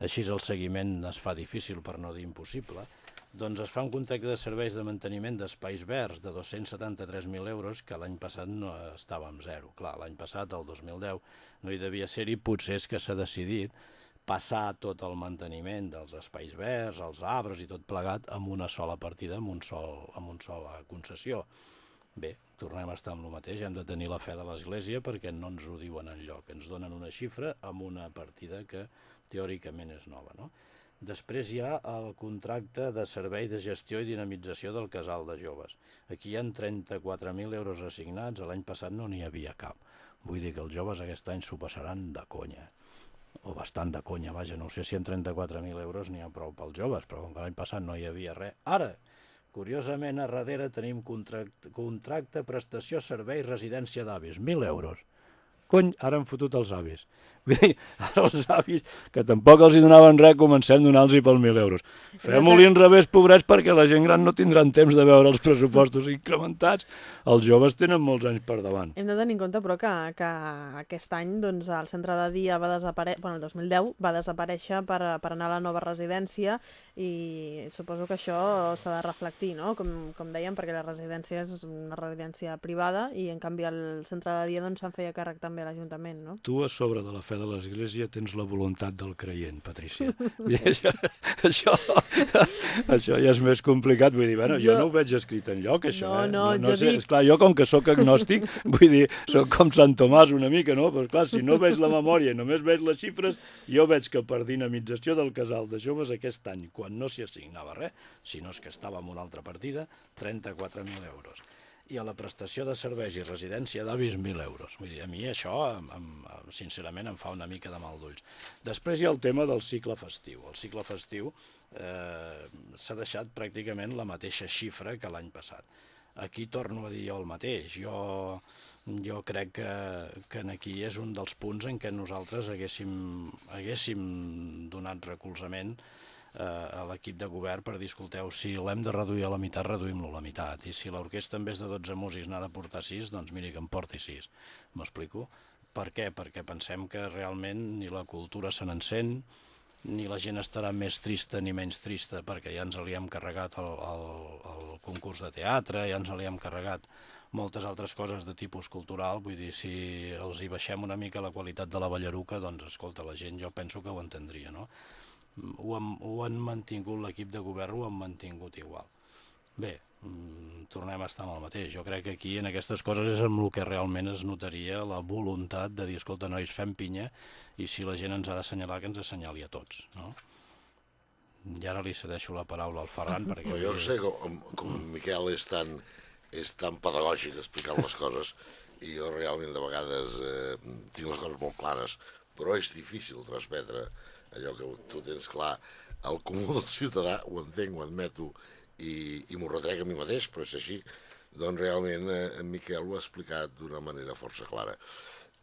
així el seguiment es fa difícil per no dir impossible doncs es fa un contracte de serveis de manteniment d'espais verds de 273.000 euros que l'any passat no estava zero. Clar, l'any passat, el 2010, no hi devia ser-hi, potser és que s'ha decidit passar tot el manteniment dels espais verds, els arbres i tot plegat amb una sola partida, amb, un sol, amb una sola concessió. Bé, tornem a estar amb el mateix, hem de tenir la fe de l'Església perquè no ens ho diuen en lloc, ens donen una xifra amb una partida que teòricament és nova. No? Després hi ha el contracte de servei de gestió i dinamització del casal de joves. Aquí hi ha 34.000 euros assignats, l'any passat no n'hi havia cap. Vull dir que els joves aquest any s'ho passaran de conya o bastant de conya, vaja, no sé si en 34.000 euros n'hi ha prou pels joves, però com que l'any passat no hi havia res. Ara, curiosament, a darrere tenim contracte, contracte prestació, servei, residència d'avis, 1.000 euros. Cony, ara han fotut els avis. Bé, ara els avis, que tampoc els hi donaven res, comencem a donar-los per 1.000 euros. Fem-ho revés, pobrets, perquè la gent gran no tindran temps de veure els pressupostos incrementats. Els joves tenen molts anys per davant. Hem de tenir en compte, però, que, que aquest any doncs, el centre de dia va desaparèixer, bueno, el 2010 va desaparèixer per, per anar a la nova residència i suposo que això s'ha de reflectir, no? com, com dèiem, perquè la residència és una residència privada i, en canvi, el centre de dia doncs, se'n doncs, feia càrrec també a l'Ajuntament. No? Tu, a sobre de la fe de l'Església tens la voluntat del creient, Patrícia. I això, això, això ja és més complicat. Vull dir, bueno, jo, jo no ho veig escrit en lloc, això. No, eh? no, no, no jo sé, dic... Esclar, jo com que sóc agnòstic, vull dir, sóc com Sant Tomàs una mica, no? Però clar, si no veig la memòria i només veig les xifres, jo veig que per dinamització del casal de joves aquest any, quan no s'hi assignava res, sinó és que estava en una altra partida, 34.000 euros i a la prestació de serveis i residència d'avis 1.000 euros. Vull dir, a mi això, em, em, sincerament, em fa una mica de mal d'ulls. Després hi ha el tema del cicle festiu. El cicle festiu eh, s'ha deixat pràcticament la mateixa xifra que l'any passat. Aquí torno a dir jo el mateix. Jo, jo crec que, que aquí és un dels punts en què nosaltres haguéssim, haguéssim donat recolzament eh, a l'equip de govern per dir, escolteu, si l'hem de reduir a la meitat, reduïm-lo a la meitat. I si l'orquestra en vez de 12 músics n'ha de portar 6, doncs miri que en porti 6. M'explico? Per què? Perquè pensem que realment ni la cultura se n'encén, ni la gent estarà més trista ni menys trista perquè ja ens li hem carregat el, el, el concurs de teatre, ja ens li hem carregat moltes altres coses de tipus cultural, vull dir, si els hi baixem una mica la qualitat de la ballaruca, doncs escolta, la gent jo penso que ho entendria, no? Ho han, ho han mantingut, l'equip de govern ho han mantingut igual. Bé, mm, tornem a estar amb el mateix. Jo crec que aquí en aquestes coses és amb el que realment es notaria la voluntat de dir, escolta, nois, fem pinya i si la gent ens ha d'assenyalar, que ens assenyali a tots, no? I ara li cedeixo la paraula al Ferran perquè... No, jo sé com, com Miquel és tan, és tan pedagògic explicant les coses i jo realment de vegades eh, tinc les coses molt clares, però és difícil transmetre allò que tu tens clar, el comú del ciutadà, ho entenc, ho admeto, i, i m'ho retrec a mi mateix, però és així, doncs realment eh, en Miquel ho ha explicat d'una manera força clara.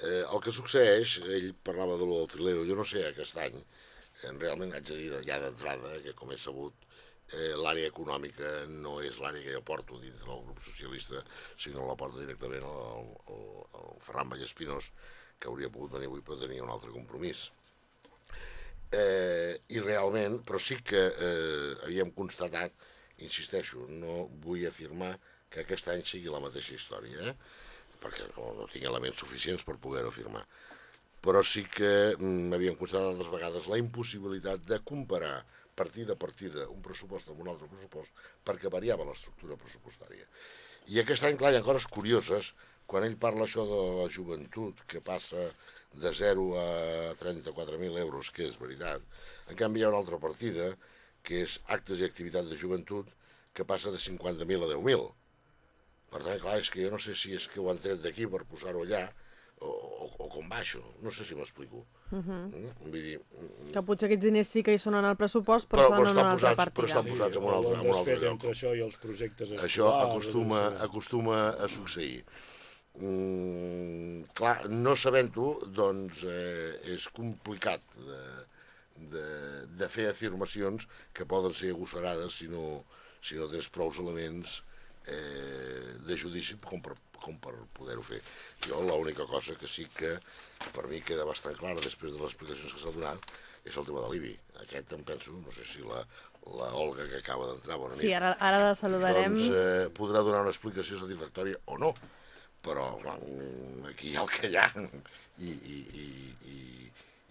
Eh, el que succeeix, ell parlava de lo del trilero, jo no sé aquest any, eh, realment haig de dir ja d'entrada que com he sabut, eh, l'àrea econòmica no és l'àrea que jo porto dins del grup socialista, sinó la porta directament el, el Ferran Vallespinós, que hauria pogut venir avui però tenia un altre compromís eh, i realment, però sí que eh, havíem constatat, insisteixo, no vull afirmar que aquest any sigui la mateixa història, eh? perquè no, no tinc elements suficients per poder-ho afirmar. Però sí que mm, havíem constatat altres vegades la impossibilitat de comparar partida a partida un pressupost amb un altre pressupost perquè variava l'estructura pressupostària. I aquest any, clar, hi ha coses curioses, quan ell parla això de la joventut, que passa de 0 a 34.000 euros, que és veritat. En canvi, hi ha una altra partida, que és actes i activitat de joventut, que passa de 50.000 a 10.000. Per tant, clar, és que jo no sé si és que ho han tret d'aquí per posar-ho allà, o, o, o com va això, no sé si m'explico. Uh mhm. -huh. mm? Vull dir... Mm, que potser aquests diners sí que hi són en el pressupost, però, però, però en una altra partida. Però estan posats en un altre, en un altre lloc. Això i els projectes això acostuma, acostuma a succeir mm, clar, no sabent-ho, doncs eh, és complicat de, de, de fer afirmacions que poden ser agosarades si no, si no tens prou elements eh, de judici com per, com per poder-ho fer. Jo l'única cosa que sí que per mi queda bastant clara després de les explicacions que s'ha donat és el tema de l'IBI. Aquest em penso, no sé si la, la Olga que acaba d'entrar, bona nit. Sí, ara, ara la saludarem. Doncs eh, podrà donar una explicació satisfactòria o no però clar, aquí hi ha el que hi ha i, i, i, i,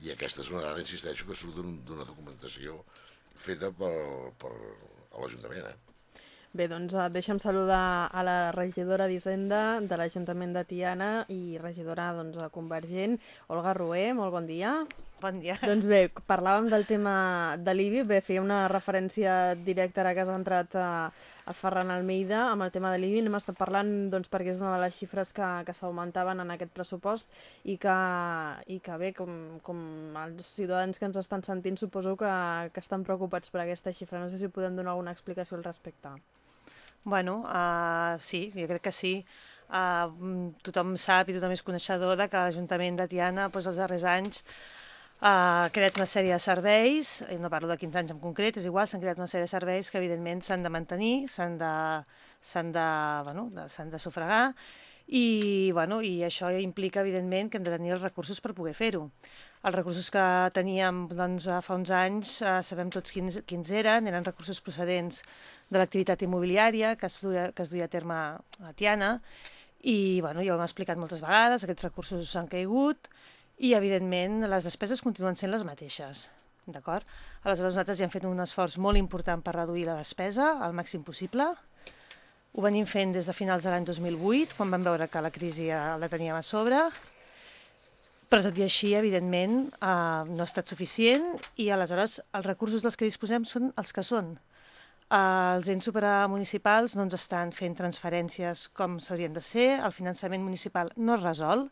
i aquesta és una dada, insisteixo, que surt d'una documentació feta per, per l'Ajuntament. Eh? Bé, doncs eh, deixa'm saludar a la regidora d'Hisenda de l'Ajuntament de Tiana i regidora doncs, convergent, Olga Rué, molt bon dia. Bon dia. Doncs bé, parlàvem del tema de l'IBI, bé, feia una referència directa ara que has entrat a, Ferran Almeida amb el tema de l'IBI. N'hem estat parlant doncs, perquè és una de les xifres que, que s'augmentaven en aquest pressupost i que, i que bé, com, com els ciutadans que ens estan sentint suposo que, que estan preocupats per aquesta xifra. No sé si podem donar alguna explicació al respecte. Bueno, uh, sí, jo crec que sí. Uh, tothom sap i tothom és coneixedor de que l'Ajuntament de Tiana doncs, els darrers anys ha creat una sèrie de serveis, no parlo de 15 anys en concret, és igual, s'han creat una sèrie de serveis que evidentment s'han de mantenir, s'han de, de, bueno, de, de sufragar, i, bueno, i això implica evidentment que hem de tenir els recursos per poder fer-ho. Els recursos que teníem doncs, fa uns anys, eh, sabem tots quins, quins eren, eren recursos procedents de l'activitat immobiliària que es, duia, que es duia a terme a Tiana, i bueno, ja ho hem explicat moltes vegades, aquests recursos s'han caigut, i evidentment les despeses continuen sent les mateixes. D'acord? Aleshores nosaltres ja hem fet un esforç molt important per reduir la despesa al màxim possible. Ho venim fent des de finals de l'any 2008, quan vam veure que la crisi la teníem a sobre, però tot i així, evidentment, eh, no ha estat suficient i aleshores els recursos dels que disposem són els que són. Eh, els ens supramunicipals no ens estan fent transferències com s'haurien de ser, el finançament municipal no es resol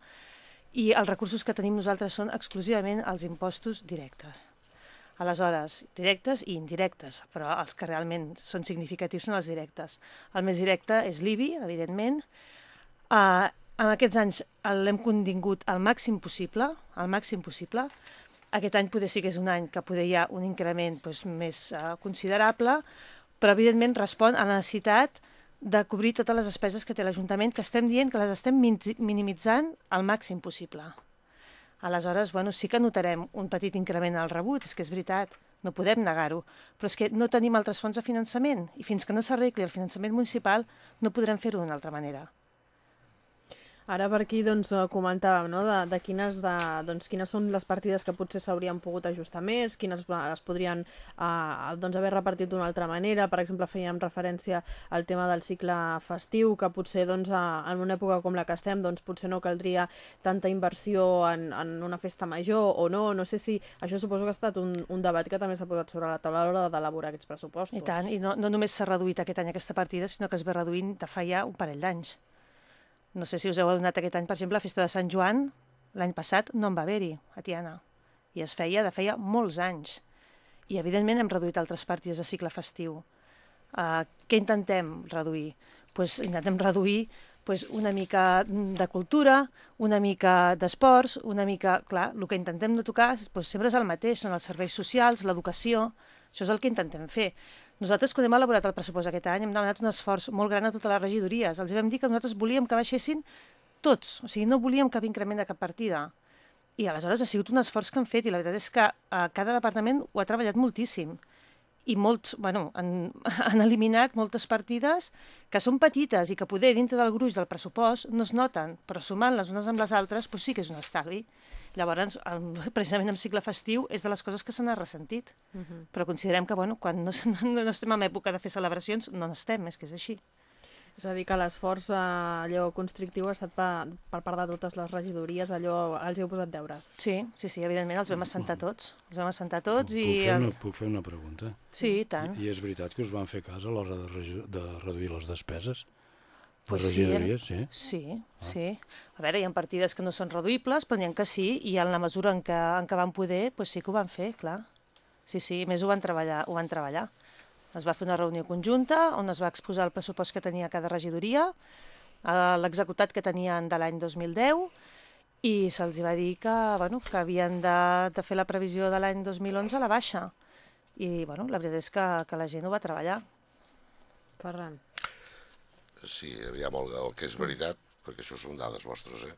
i els recursos que tenim nosaltres són exclusivament els impostos directes. Aleshores, directes i indirectes, però els que realment són significatius són els directes. El més directe és l'IBI, evidentment, eh, en aquests anys l'hem contingut al màxim possible, al màxim possible. Aquest any poder sí que és un any que poder hi ha un increment doncs, més uh, considerable, però evidentment respon a la necessitat de cobrir totes les despeses que té l'Ajuntament, que estem dient que les estem minimitzant al màxim possible. Aleshores, bueno, sí que notarem un petit increment al rebut, és que és veritat, no podem negar-ho, però és que no tenim altres fonts de finançament i fins que no s'arregli el finançament municipal no podrem fer-ho d'una altra manera. Ara per aquí doncs, eh, comentàvem no? de, de, quines, de doncs, quines són les partides que potser s'haurien pogut ajustar més, quines es podrien uh, doncs, haver repartit d'una altra manera. Per exemple, fèiem referència al tema del cicle festiu, que potser doncs, uh, en una època com la que estem doncs, potser no caldria tanta inversió en, en una festa major o no. No sé si això suposo que ha estat un, un debat que també s'ha posat sobre la taula a l'hora d'elaborar aquests pressupostos. I tant, i no, no només s'ha reduït aquest any aquesta partida, sinó que es ve reduint de fa ja un parell d'anys. No sé si us heu adonat aquest any, per exemple, la festa de Sant Joan, l'any passat no en va haver-hi a Tiana. I es feia de feia molts anys. I, evidentment, hem reduït altres partides de cicle festiu. Uh, què intentem reduir? Pues, intentem reduir pues, una mica de cultura, una mica d'esports, una mica... Clar, el que intentem no tocar pues, sempre és el mateix, són els serveis socials, l'educació, això és el que intentem fer. Nosaltres, quan hem elaborat el pressupost aquest any, hem demanat un esforç molt gran a totes les regidories. Els vam dir que nosaltres volíem que baixessin tots, o sigui, no volíem cap increment de cap partida. I aleshores ha sigut un esforç que han fet i la veritat és que eh, cada departament ho ha treballat moltíssim i molts, bueno, han, han eliminat moltes partides que són petites i que poder dintre del gruix del pressupost no es noten, però sumant les unes amb les altres doncs sí que és un estalvi. Llavors, precisament en cicle festiu és de les coses que se n'ha ressentit. Uh -huh. Però considerem que, bueno, quan no, no, no estem en època de fer celebracions, no n'estem, és que és així. És a dir, que l'esforç eh, allò constrictiu ha estat per, per part de totes les regidories, allò els heu posat deures. Sí, sí, sí, evidentment, els vam assentar tots. Els vam assentar tots puc, i... Puc fer, una, puc fer una pregunta? Sí, i tant. I, I és veritat que us van fer cas a l'hora de, de reduir les despeses? Pues sí, sí. Sí, ah. sí. A veure, hi ha partides que no són reduïbles, però n'hi ha que sí, i en la mesura en què, en què van poder, pues sí que ho van fer, clar. Sí, sí, més ho van treballar. Ho van treballar. Es va fer una reunió conjunta on es va exposar el pressupost que tenia cada regidoria, l'executat que tenien de l'any 2010, i se'ls va dir que, bueno, que havien de, de fer la previsió de l'any 2011 a la baixa. I bueno, la veritat és que, que la gent ho va treballar. Ferran sí, aviam, el, el que és veritat, perquè això són dades vostres, eh,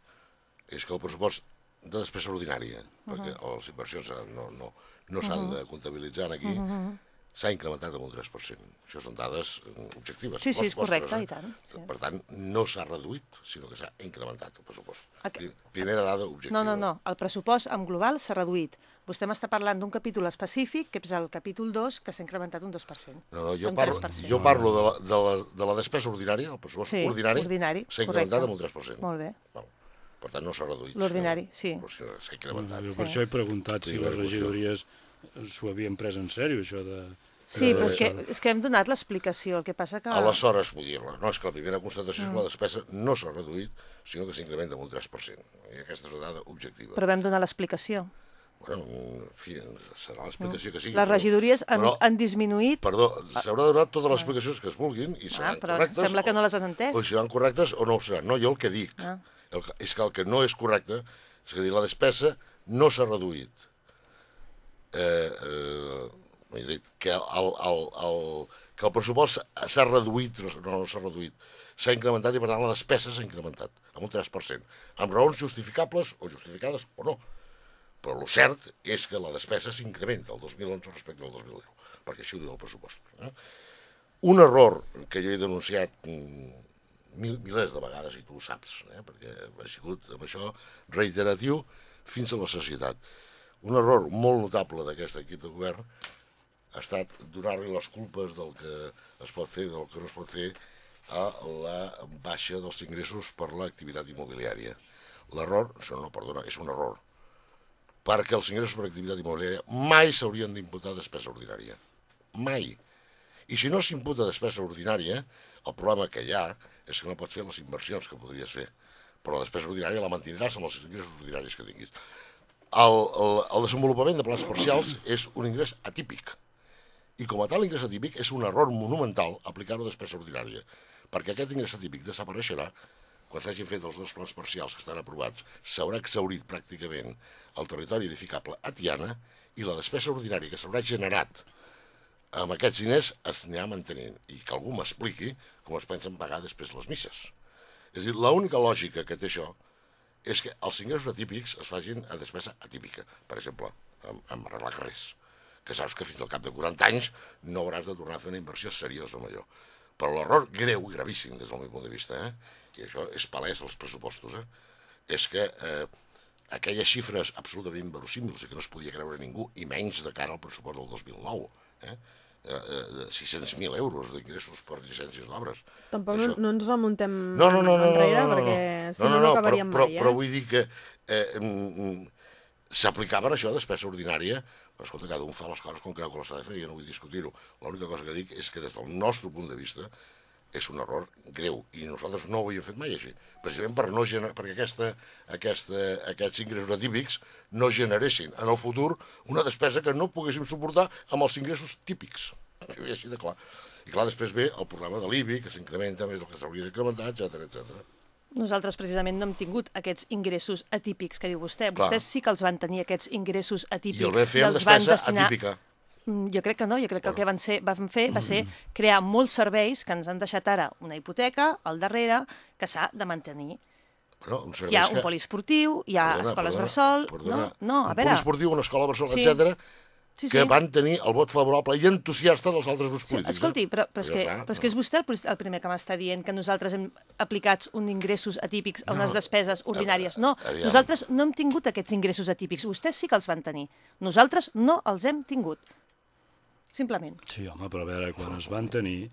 és que el pressupost de despesa ordinària, uh -huh. perquè les inversions no, no, no s'han uh -huh. de comptabilitzar aquí, uh -huh. S'ha incrementat amb un 3%. Això són dades eh, objectives. Sí, sí, és correcte, vostres, i tant, sí. Per tant, no s'ha reduït, sinó que s'ha incrementat el pressupost. Aqu- Primera dada objectiva. No, no, no. El pressupost en global s'ha reduït. Vostè m'està parlant d'un capítol específic, que és el capítol 2, que s'ha incrementat un 2%. No, no, jo parlo, 3%. jo parlo de, la, de, la, de la despesa ordinària, el pressupost Sí, ordinari, ordinari, s'ha incrementat amb un 3%. Molt bé. Val. Per tant, no s'ha reduït. L'ordinari, sí. però S'ha incrementat. Jo per això he preguntat si Primera les qüestió. S'ho havien pres en sèrio, això de... Sí, però és que, és que hem donat l'explicació. El que passa que... Aleshores, vull dir-la, no, és que la primera constatació Mm. és que la despesa no s'ha reduït, sinó que s'incrementa amb un 3%. I aquesta és una dada objectiva. Però vam donar l'explicació. Bueno, en fi, serà l'explicació que sigui. Les però- regidories han, però, han disminuït, Perdó, s'haurà de donar totes les explicacions que es vulguin i ah, seran però correctes. sembla que no les han entès. O seran correctes o no ho seran. No, jo el que dic Ah. el que, és que el que no és correcte és que dir, la despesa no s'ha reduït. Eh, eh, dit que el, el, el, que el pressupost s'ha- s'ha reduït, no, no s'ha reduït, s'ha incrementat i per tant la despesa s'ha incrementat amb un 3%, amb raons justificables o justificades o no. Però el cert és que la despesa s'incrementa el 2011 respecte al 2010, perquè així ho diu el pressupost. Eh? Un error que jo he denunciat mm, mil, milers de vegades, i tu ho saps, eh? perquè ha sigut amb això reiteratiu fins a la societat. Un error molt notable d'aquest equip de govern ha estat donar-li les culpes del que es pot fer del que no es pot fer a la baixa dels ingressos per l'activitat immobiliària. L'error, això no, perdona, és un error, perquè els ingressos per activitat immobiliària mai s'haurien d'imputar despesa ordinària. Mai. I si no s'imputa despesa ordinària, el problema que hi ha és que no pots fer les inversions que podries fer. Però la despesa ordinària la mantindràs amb els ingressos ordinaris que tinguis. El, el, el desenvolupament de plans parcials és un ingrés atípic. I com a tal ingrés atípic és un error monumental aplicar-ho a despesa ordinària, perquè aquest ingrés atípic desapareixerà quan s'hagin fet els dos plans parcials que estan aprovats, s'haurà exaurit pràcticament el territori edificable a Tiana i la despesa ordinària que s'haurà generat amb aquests diners es anirà mantenint i que algú m'expliqui com es pensen pagar després les misses. És a dir, l'única lògica que té això que els ingressos atípics es facin a despesa atípica. Per exemple, amb, amb arreglar carrers, que saps que fins al cap de 40 anys no hauràs de tornar a fer una inversió seriosa amb allò. Però l'error greu i gravíssim des del meu punt de vista, eh? i això és palès als pressupostos, eh? és que eh, aquelles xifres absolutament verosímils i que no es podia creure ningú, i menys de cara al pressupost del 2009, eh? Eh, eh, 600.000 euros d'ingressos per llicències d'obres. Tampoc no, Això- no ens remuntem no, no, no, no, enrere, no, no, no, perquè si no, no, no, no, acabaríem però, mai, eh? però, però vull dir que eh, mm, s'aplicaven això, despesa ordinària, però escolta, cada un fa les coses com creu que les ha de fer, jo no vull discutir-ho. L'única cosa que dic és que des del nostre punt de vista és un error greu i nosaltres no ho havíem fet mai així, precisament per no gener... perquè aquesta, aquesta, aquests ingressos atípics no generessin en el futur una despesa que no poguéssim suportar amb els ingressos típics. Això és així de clar. I clar, després ve el problema de l'IBI, que s'incrementa més del que s'hauria d'incrementar, etc etc. Nosaltres precisament no hem tingut aquests ingressos atípics que diu vostè. Clar. Vostès sí que els van tenir, aquests ingressos atípics. I el vam fer amb despesa destinar... atípica. Mm, Jo crec que no, jo crec que el que van, ser, van fer va ser crear molts serveis que ens han deixat ara una hipoteca al darrere que s'ha de mantenir. Bueno, un Hi ha un poliesportiu, hi ha escoles bressol... No, no, a un veure... poliesportiu, una escola bressol, Sí. etc Sí, que sí. van tenir el vot favorable i entusiasta dels altres grups Sí, polítics. escolti, eh? però, però, és que, però és que és vostè el, el primer que m'està dient que nosaltres hem aplicat un ingressos atípics a unes No, despeses ordinàries. No, aviam. nosaltres no hem tingut aquests ingressos atípics. Vostès sí que els van tenir. Nosaltres no els hem tingut. Simplement. Sí, home, però a veure, quan es van tenir,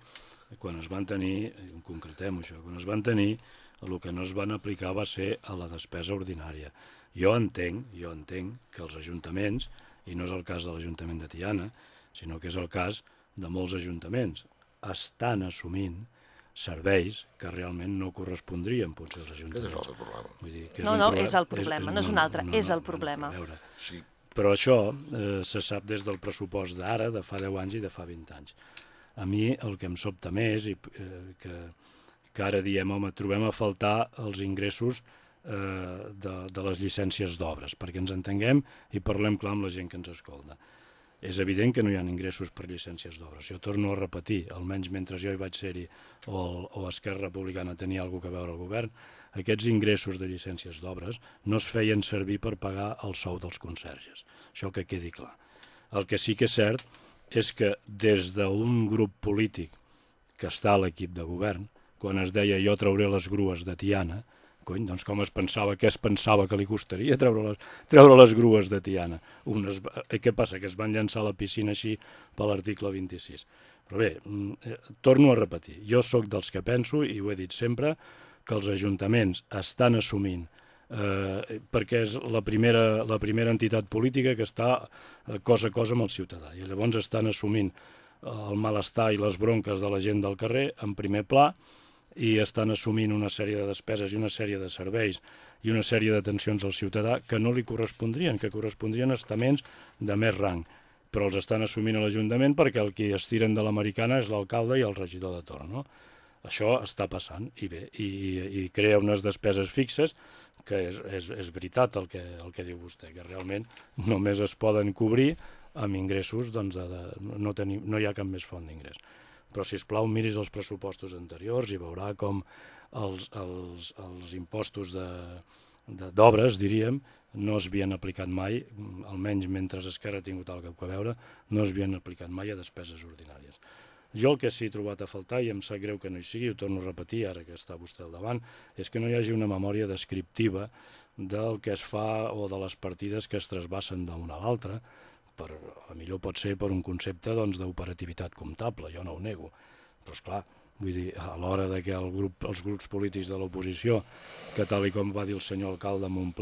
quan es van tenir, concretem això, quan es van tenir, el que no es van aplicar va ser a la despesa ordinària. Jo entenc, jo entenc que els ajuntaments, i no és el cas de l'Ajuntament de Tiana, sinó que és el cas de molts ajuntaments, estan assumint serveis que realment no correspondrien potser als Aquest és ajuntaments. l'altre problema. Vull dir que No, un no, proble- és el problema, no és un altre, és el no, problema. a veure, Sí, però això eh, se sap des del pressupost d'ara, de fa 10 anys i de fa 20 anys. A mi el que em sobta més i eh, que, que ara diem, home, trobem a faltar els ingressos eh, de, de les llicències d'obres, perquè ens entenguem i parlem clar amb la gent que ens escolta. És evident que no hi ha ingressos per llicències d'obres. Jo torno a repetir, almenys mentre jo hi vaig ser-hi o, o Esquerra Republicana tenia alguna que veure al govern, aquests ingressos de llicències d'obres no es feien servir per pagar el sou dels conserges. Això que quedi clar. El que sí que és cert és que des d'un grup polític que està a l'equip de govern, quan es deia jo trauré les grues de Tiana, cony, doncs com es pensava, què es pensava que li costaria treure les, treure les grues de Tiana? Unes, eh, què passa? Que es van llançar a la piscina així per l'article 26. Però bé, mm, eh, torno a repetir, jo sóc dels que penso, i ho he dit sempre, que els ajuntaments estan assumint eh, perquè és la primera, la primera entitat política que està eh, cosa a cosa amb el ciutadà. I llavors estan assumint el malestar i les bronques de la gent del carrer en primer pla i estan assumint una sèrie de despeses i una sèrie de serveis i una sèrie d'atencions al ciutadà que no li correspondrien, que correspondrien a estaments de més rang però els estan assumint a l'Ajuntament perquè el que es tiren de l'americana és l'alcalde i el regidor de torn. No? Això està passant i bé, i, i crea unes despeses fixes que és, és, és veritat el que, el que diu vostè, que realment només es poden cobrir amb ingressos, doncs de, de, no, tenim, no hi ha cap més font d'ingrés. Però, si us plau, miris els pressupostos anteriors i veurà com els, els, els impostos d'obres, diríem, no es havien aplicat mai, almenys mentre Esquerra ha tingut alguna cosa a veure, no es havien aplicat mai a despeses ordinàries. Jo el que sí he trobat a faltar, i em sap greu que no hi sigui, ho torno a repetir ara que està vostè al davant, és que no hi hagi una memòria descriptiva del que es fa o de les partides que es trasbassen d'una a l'altra, per, a millor pot ser per un concepte d'operativitat doncs, comptable, jo no ho nego, però és clar, vull dir, a l'hora de que el grup, els grups polítics de l'oposició, que tal i com va dir el senyor alcalde en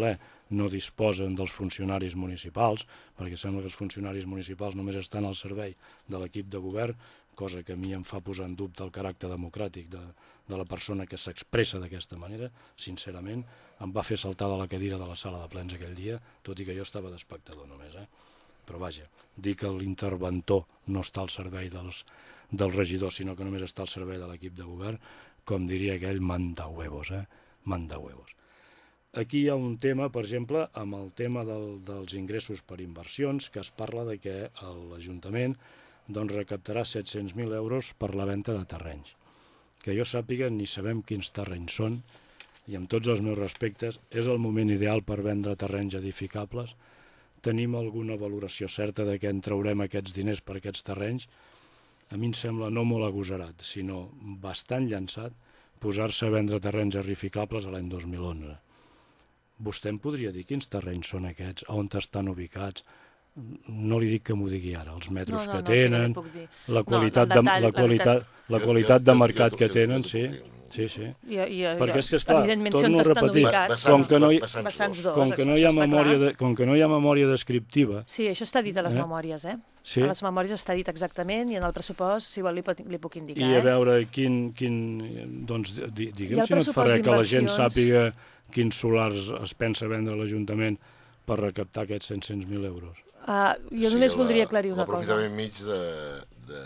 no disposen dels funcionaris municipals, perquè sembla que els funcionaris municipals només estan al servei de l'equip de govern, cosa que a mi em fa posar en dubte el caràcter democràtic de, de la persona que s'expressa d'aquesta manera, sincerament, em va fer saltar de la cadira de la sala de plens aquell dia, tot i que jo estava d'espectador només. Eh? Però vaja, dir que l'interventor no està al servei dels, del regidor, sinó que només està al servei de l'equip de govern, com diria aquell, manda huevos, eh? manda huevos. Aquí hi ha un tema, per exemple, amb el tema del, dels ingressos per inversions, que es parla de que l'Ajuntament doncs, recaptarà 700.000 euros per la venda de terrenys. Que jo sàpiga ni sabem quins terrenys són, i amb tots els meus respectes, és el moment ideal per vendre terrenys edificables? Tenim alguna valoració certa de que en traurem aquests diners per aquests terrenys? A mi em sembla no molt agosarat, sinó bastant llançat posar-se a vendre terrenys edificables a l'any 2011 Vostè em podria dir quins terrenys són aquests, on estan ubicats? No li dic que m'ho digui ara, els metres no, no, que no, tenen, sí, la qualitat, no, de, la qualitat, la qualitat de mercat que tenen, sí. Sí, sí. I, i, Perquè és que, esclar, evidentment, torno a repetir, com que no hi, com que no hi ha memòria, de, com que no hi ha memòria descriptiva... Sí, això està dit a les Eh? memòries, eh? Sí? A les memòries està dit exactament i en el pressupost, si vol, li, pot, li puc indicar. I a eh? veure quin... quin doncs, digue'm si no et fa res que la gent sàpiga quins solars es pensa vendre a l'Ajuntament per recaptar aquests 500.000 euros. Uh, jo només voldria aclarir una cosa L'aprofitament mig de, de,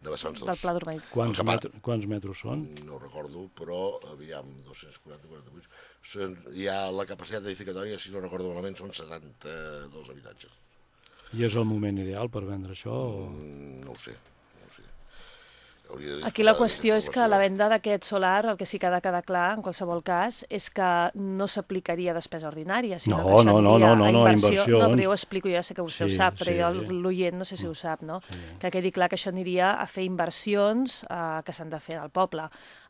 de vessants del dels... pla d'urbanització. Quants, pa- metro, quants metres són? No recordo, però aviam, 240, 48... Són, hi ha la capacitat edificatòria, si no recordo malament, són 72 habitatges. I és el moment ideal per vendre això? O... Mm, no ho sé. Hauria de Aquí la qüestió és que la venda d'aquest solar, el que sí que ha de quedar clar, en qualsevol cas, és que no s'aplicaria a despesa ordinària, sinó No, que no, no, no, no, a no, inversió. No, però jo ho explico, jo ja sé que vostè Sí, ho sap, però sí. jo l'oient no sé si ho sap, no? Que quedi clar que això aniria a fer inversions eh, que s'han de fer al poble.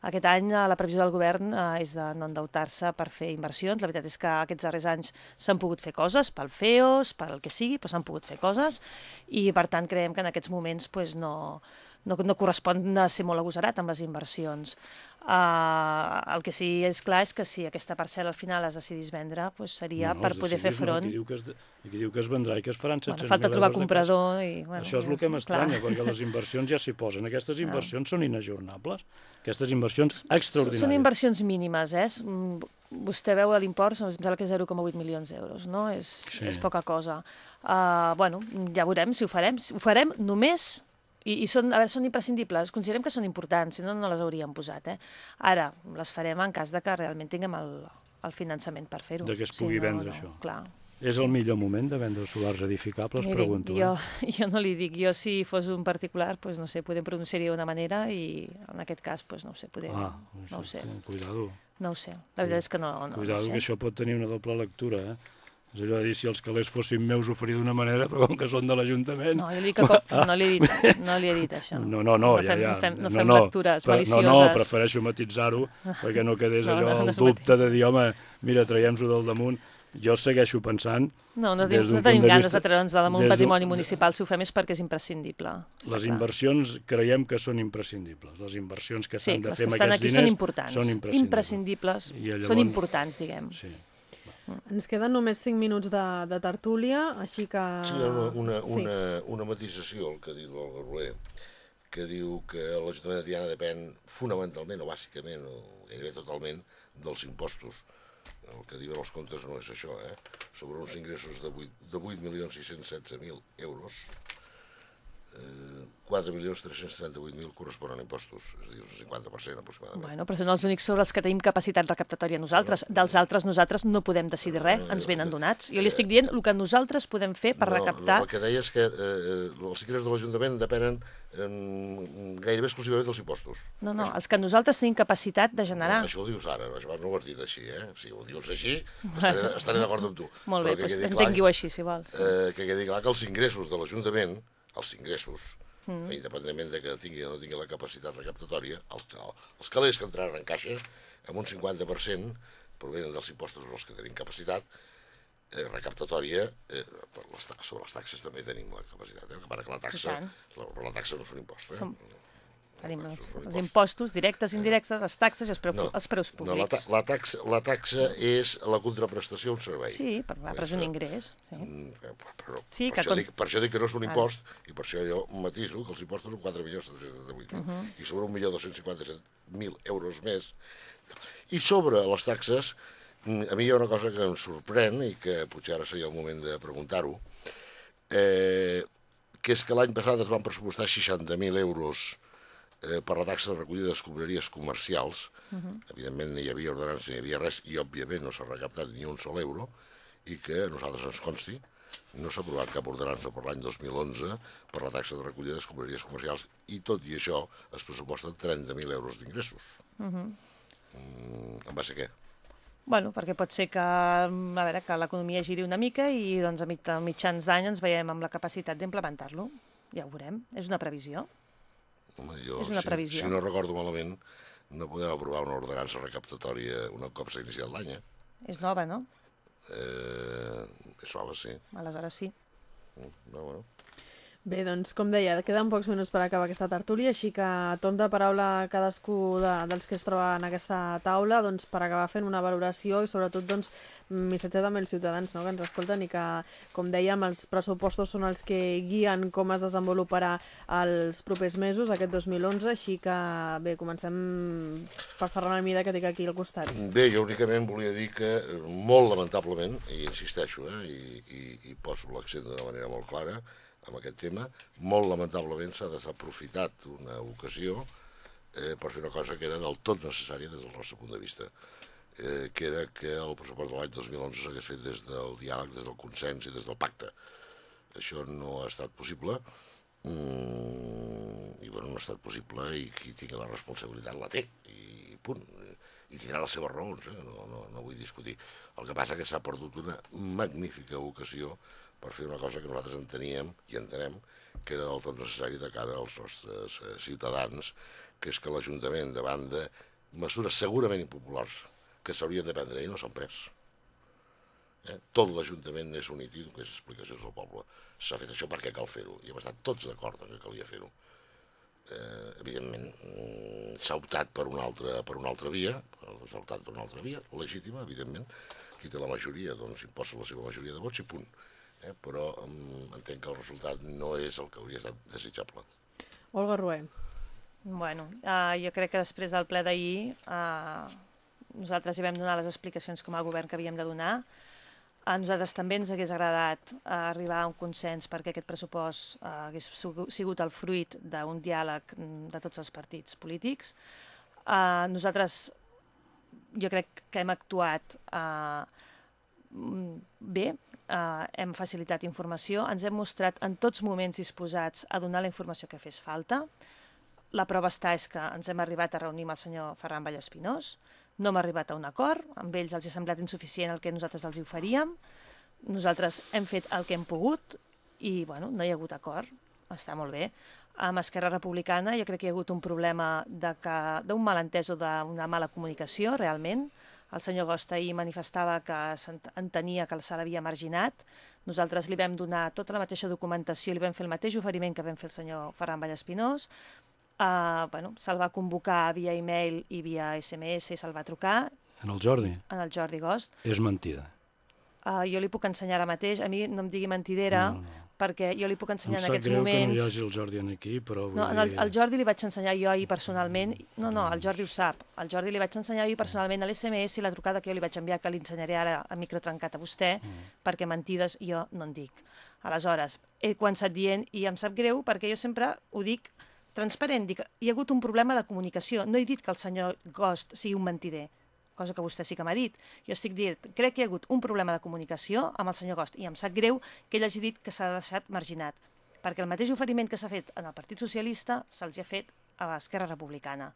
Aquest any eh, la previsió del govern eh, és de no endeutar-se per fer inversions. La veritat és que aquests darrers anys s'han pogut fer coses, pel FEOS, pel que sigui, però s'han pogut fer coses, i per tant creiem que en aquests moments pues, no, no, no correspon a ser molt agosarat amb les inversions. Uh, el que sí és clar és que si aquesta parcel·la al final es decidís vendre, pues seria per es poder fer front. No, aquí, diu que es, aquí diu que es vendrà i que es faran 700.000 Bueno, falta trobar comprador i... Bueno, Això és el que m'estranya, perquè les inversions ja s'hi posen. Aquestes inversions són inajornables. Aquestes inversions extraordinàries. Són inversions mínimes, eh? Mm, Vostè veu l'import, em sembla que és 0,8 milions d'euros, no? És, Sí. és poca cosa. Uh, bueno, ja veurem si ho farem. Ho farem només i, i són, a veure, són imprescindibles, considerem que són importants, si no, no les hauríem posat. Eh? Ara, les farem en cas de que realment tinguem el, el finançament per fer-ho. De que es pugui no, vendre no, això. Clar. És el millor moment de vendre solars edificables, Miri, pregunto. jo, Eh? jo no li dic, jo si fos un particular, pues, no sé, podem pronunciar-hi d'una manera i en aquest cas, pues, no ho sé, podem, Ah, no ho sé, Cuidado, no ho sé. La veritat és que no, no, cuidado no ho que sé. això pot tenir una doble lectura, eh? És allò de dir, si els calés fossin meus ho faria d'una manera, però com que són de l'Ajuntament... No, jo li que cop, no, li he dit, no li he dit això. No, no, no, no ja, fem, ja. No fem, no fem no, lectures però- malicioses. No, no, prefereixo matitzar-ho, perquè no quedés No, allò, no, no el dubte de dir, home, mira, traiem-ho del damunt. Jo segueixo pensant... No, no, des no tenim de ganes vista- de treure'ns de damunt patrimoni municipal. Si ho fem és perquè és imprescindible. Les inversions creiem que són imprescindibles. Les inversions que Sí, s'han de les fer que amb estan aquests aquí diners són importants. són imprescindibles. imprescindibles. Llavors- Són importants, diguem. Sí. Ens queden només 5 minuts de, de tertúlia, així que... Sí, una, una, Sí. una, una matisació, el que ha dit l'Olga Roler, que diu que l'Ajuntament de Tiana depèn fonamentalment o bàsicament o gairebé totalment dels impostos. El que diuen els comptes no és això, eh? Sobre uns ingressos de 8, de 8.616.000 euros, 4.338.000 corresponen a impostos, és a dir, un 50% aproximadament. Bueno, però són els únics sobre els que tenim capacitat recaptatòria nosaltres. Dels altres nosaltres no podem decidir res, ens venen donats. Jo li estic dient el que nosaltres podem fer per no, recaptar. No, el que deia és que eh, eh, els ingressos de l'Ajuntament depenen eh, gairebé exclusivament dels impostos. No, no, els que nosaltres tenim capacitat de generar. Això ho dius ara, això no ho has dit així, eh? Si ho dius així, estaré, estaré d'acord amb tu. Molt bé, doncs entengui-ho així, si vols. Eh, que quedi clar que els ingressos de l'Ajuntament, els ingressos, mm. independentment de que tingui o no tingui la capacitat recaptatòria, els, els calés que entraran en caixa, amb un 50% provenen dels impostos sobre els que tenim capacitat, eh, recaptatòria, eh, per les sobre les taxes també tenim la capacitat, eh? que, la taxa, la, la taxa no és un impost, eh? Som- Tenim els, els impostos. directes, indirectes, les taxes i els, preu, els preus no la, ta públics. la, taxa, la taxa és la contraprestació a un servei. Sí, per, però és un ingrés. Sí. Mm, eh, Però, Sí, per, que això con- dic, per això dic que no és un impost i per això jo matiso que els impostos són 4.778.000 uh -huh. i sobre 1.257.000 euros més. I sobre les taxes, mm, a mi hi ha una cosa que em sorprèn i que potser ara seria el moment de preguntar-ho, eh, que és que l'any passat es van pressupostar 60.000 euros eh, per la taxa de recollida d'escombraries comercials. Uh -huh. Evidentment, ni hi havia ordenança, ni hi havia res, i òbviament no s'ha recaptat ni un sol euro, i que a nosaltres ens consti, no s'ha aprovat cap ordenança per l'any 2011 per la taxa de recollida d'escombraries comercials, i tot i això es pressuposten 30.000 euros d'ingressos. Uh -huh. mm, en base a què? Bueno, perquè pot ser que, a veure, que l'economia giri una mica i doncs, a mitjans d'any ens veiem amb la capacitat d'implementar-lo. Ja ho veurem. És una previsió. Home, jo, És una si, previsió. Si no recordo malament, no podem aprovar una ordenança recaptatòria un cop s'ha iniciat l'any, eh? És nova, no? eh? És nova, sí. Aleshores sí. No, bueno. Bé, doncs, com deia, queden pocs minuts per acabar aquesta tertúlia, així que torn de paraula a cadascú de, dels que es troba en aquesta taula doncs, per acabar fent una valoració i sobretot doncs, missatge també als ciutadans no?, que ens escolten i que, com dèiem, els pressupostos són els que guien com es desenvoluparà els propers mesos, aquest 2011, així que, bé, comencem per Ferran Almida, que tinc aquí al costat. Bé, jo únicament volia dir que, molt lamentablement, i insisteixo, eh, i, i, i poso l'accent d'una manera molt clara amb aquest tema, molt lamentablement s'ha desaprofitat una ocasió eh, per fer una cosa que era del tot necessària des del nostre punt de vista, eh, que era que el pressupost de l'any 2011 s'hagués fet des del diàleg, des del consens i des del pacte. Això no ha estat possible, mm, i bueno, no ha estat possible, i qui tingui la responsabilitat la té, i punt. I tindrà les seves raons, eh? no, no, no vull discutir. El que passa que s'ha perdut una magnífica ocasió per fer una cosa que nosaltres enteníem i entenem que era del tot necessari de cara als nostres eh, ciutadans, que és que l'Ajuntament, davant de mesures segurament impopulars que s'haurien de prendre i no s'han pres, eh? tot l'Ajuntament és unit i que és explicacions al poble. S'ha fet això perquè cal fer-ho, i hem estat tots d'acord que calia fer-ho. Eh, evidentment, mm, s'ha optat per una, altra, per una altra via, s'ha optat per una altra via, legítima, evidentment, qui té la majoria doncs imposa la seva majoria de vots i punt. Eh? Però mm, entenc que el resultat no és el que hauria estat desitjable. Olga Rué. Bueno, uh, jo crec que després del ple d'ahir uh, nosaltres hi vam donar les explicacions com a govern que havíem de donar. A nosaltres també ens hagués agradat uh, arribar a un consens perquè aquest pressupost uh, hagués sigu- sigut el fruit d'un diàleg mm, de tots els partits polítics. Uh, nosaltres, jo crec que hem actuat uh, bé, uh, hem facilitat informació, ens hem mostrat en tots moments disposats a donar la informació que fes falta. La prova està és que ens hem arribat a reunir amb el senyor Ferran Vallespinós, no hem arribat a un acord, amb ells els ha semblat insuficient el que nosaltres els oferíem, Nosaltres hem fet el que hem pogut i bueno, no hi ha hagut acord, està molt bé. Amb Esquerra Republicana jo crec que hi ha hagut un problema d'un malentès o d'una mala comunicació, realment. El senyor Gosta ahir manifestava que entenia que se l'havia marginat. Nosaltres li vam donar tota la mateixa documentació, li vam fer el mateix oferiment que vam fer el senyor Ferran Vallespinós. Uh, bueno, se'l va convocar via e-mail i via SMS i se'l va trucar. En el Jordi? En el Jordi Gost. És mentida. Uh, jo li puc ensenyar ara mateix, a mi no em digui mentidera, no, no. Perquè jo li puc ensenyar en aquests moments... Em sap greu que no hi hagi el Jordi aquí, però... No, dir... el, el Jordi li vaig ensenyar jo ahir personalment, no, no, el Jordi ho sap, el Jordi li vaig ensenyar ahir personalment a l'SMS i la trucada que jo li vaig enviar, que li ensenyaré ara a micro trencat a vostè, mm. perquè mentides jo no en dic. Aleshores, he començat dient, i em sap greu perquè jo sempre ho dic transparent, dic, hi ha hagut un problema de comunicació, no he dit que el senyor Gost sigui un mentider, cosa que vostè sí que m'ha dit. Jo estic dient, crec que hi ha hagut un problema de comunicació amb el senyor Gost i em sap greu que ell hagi dit que s'ha deixat marginat, perquè el mateix oferiment que s'ha fet en el Partit Socialista se'ls ha fet a l'Esquerra Republicana.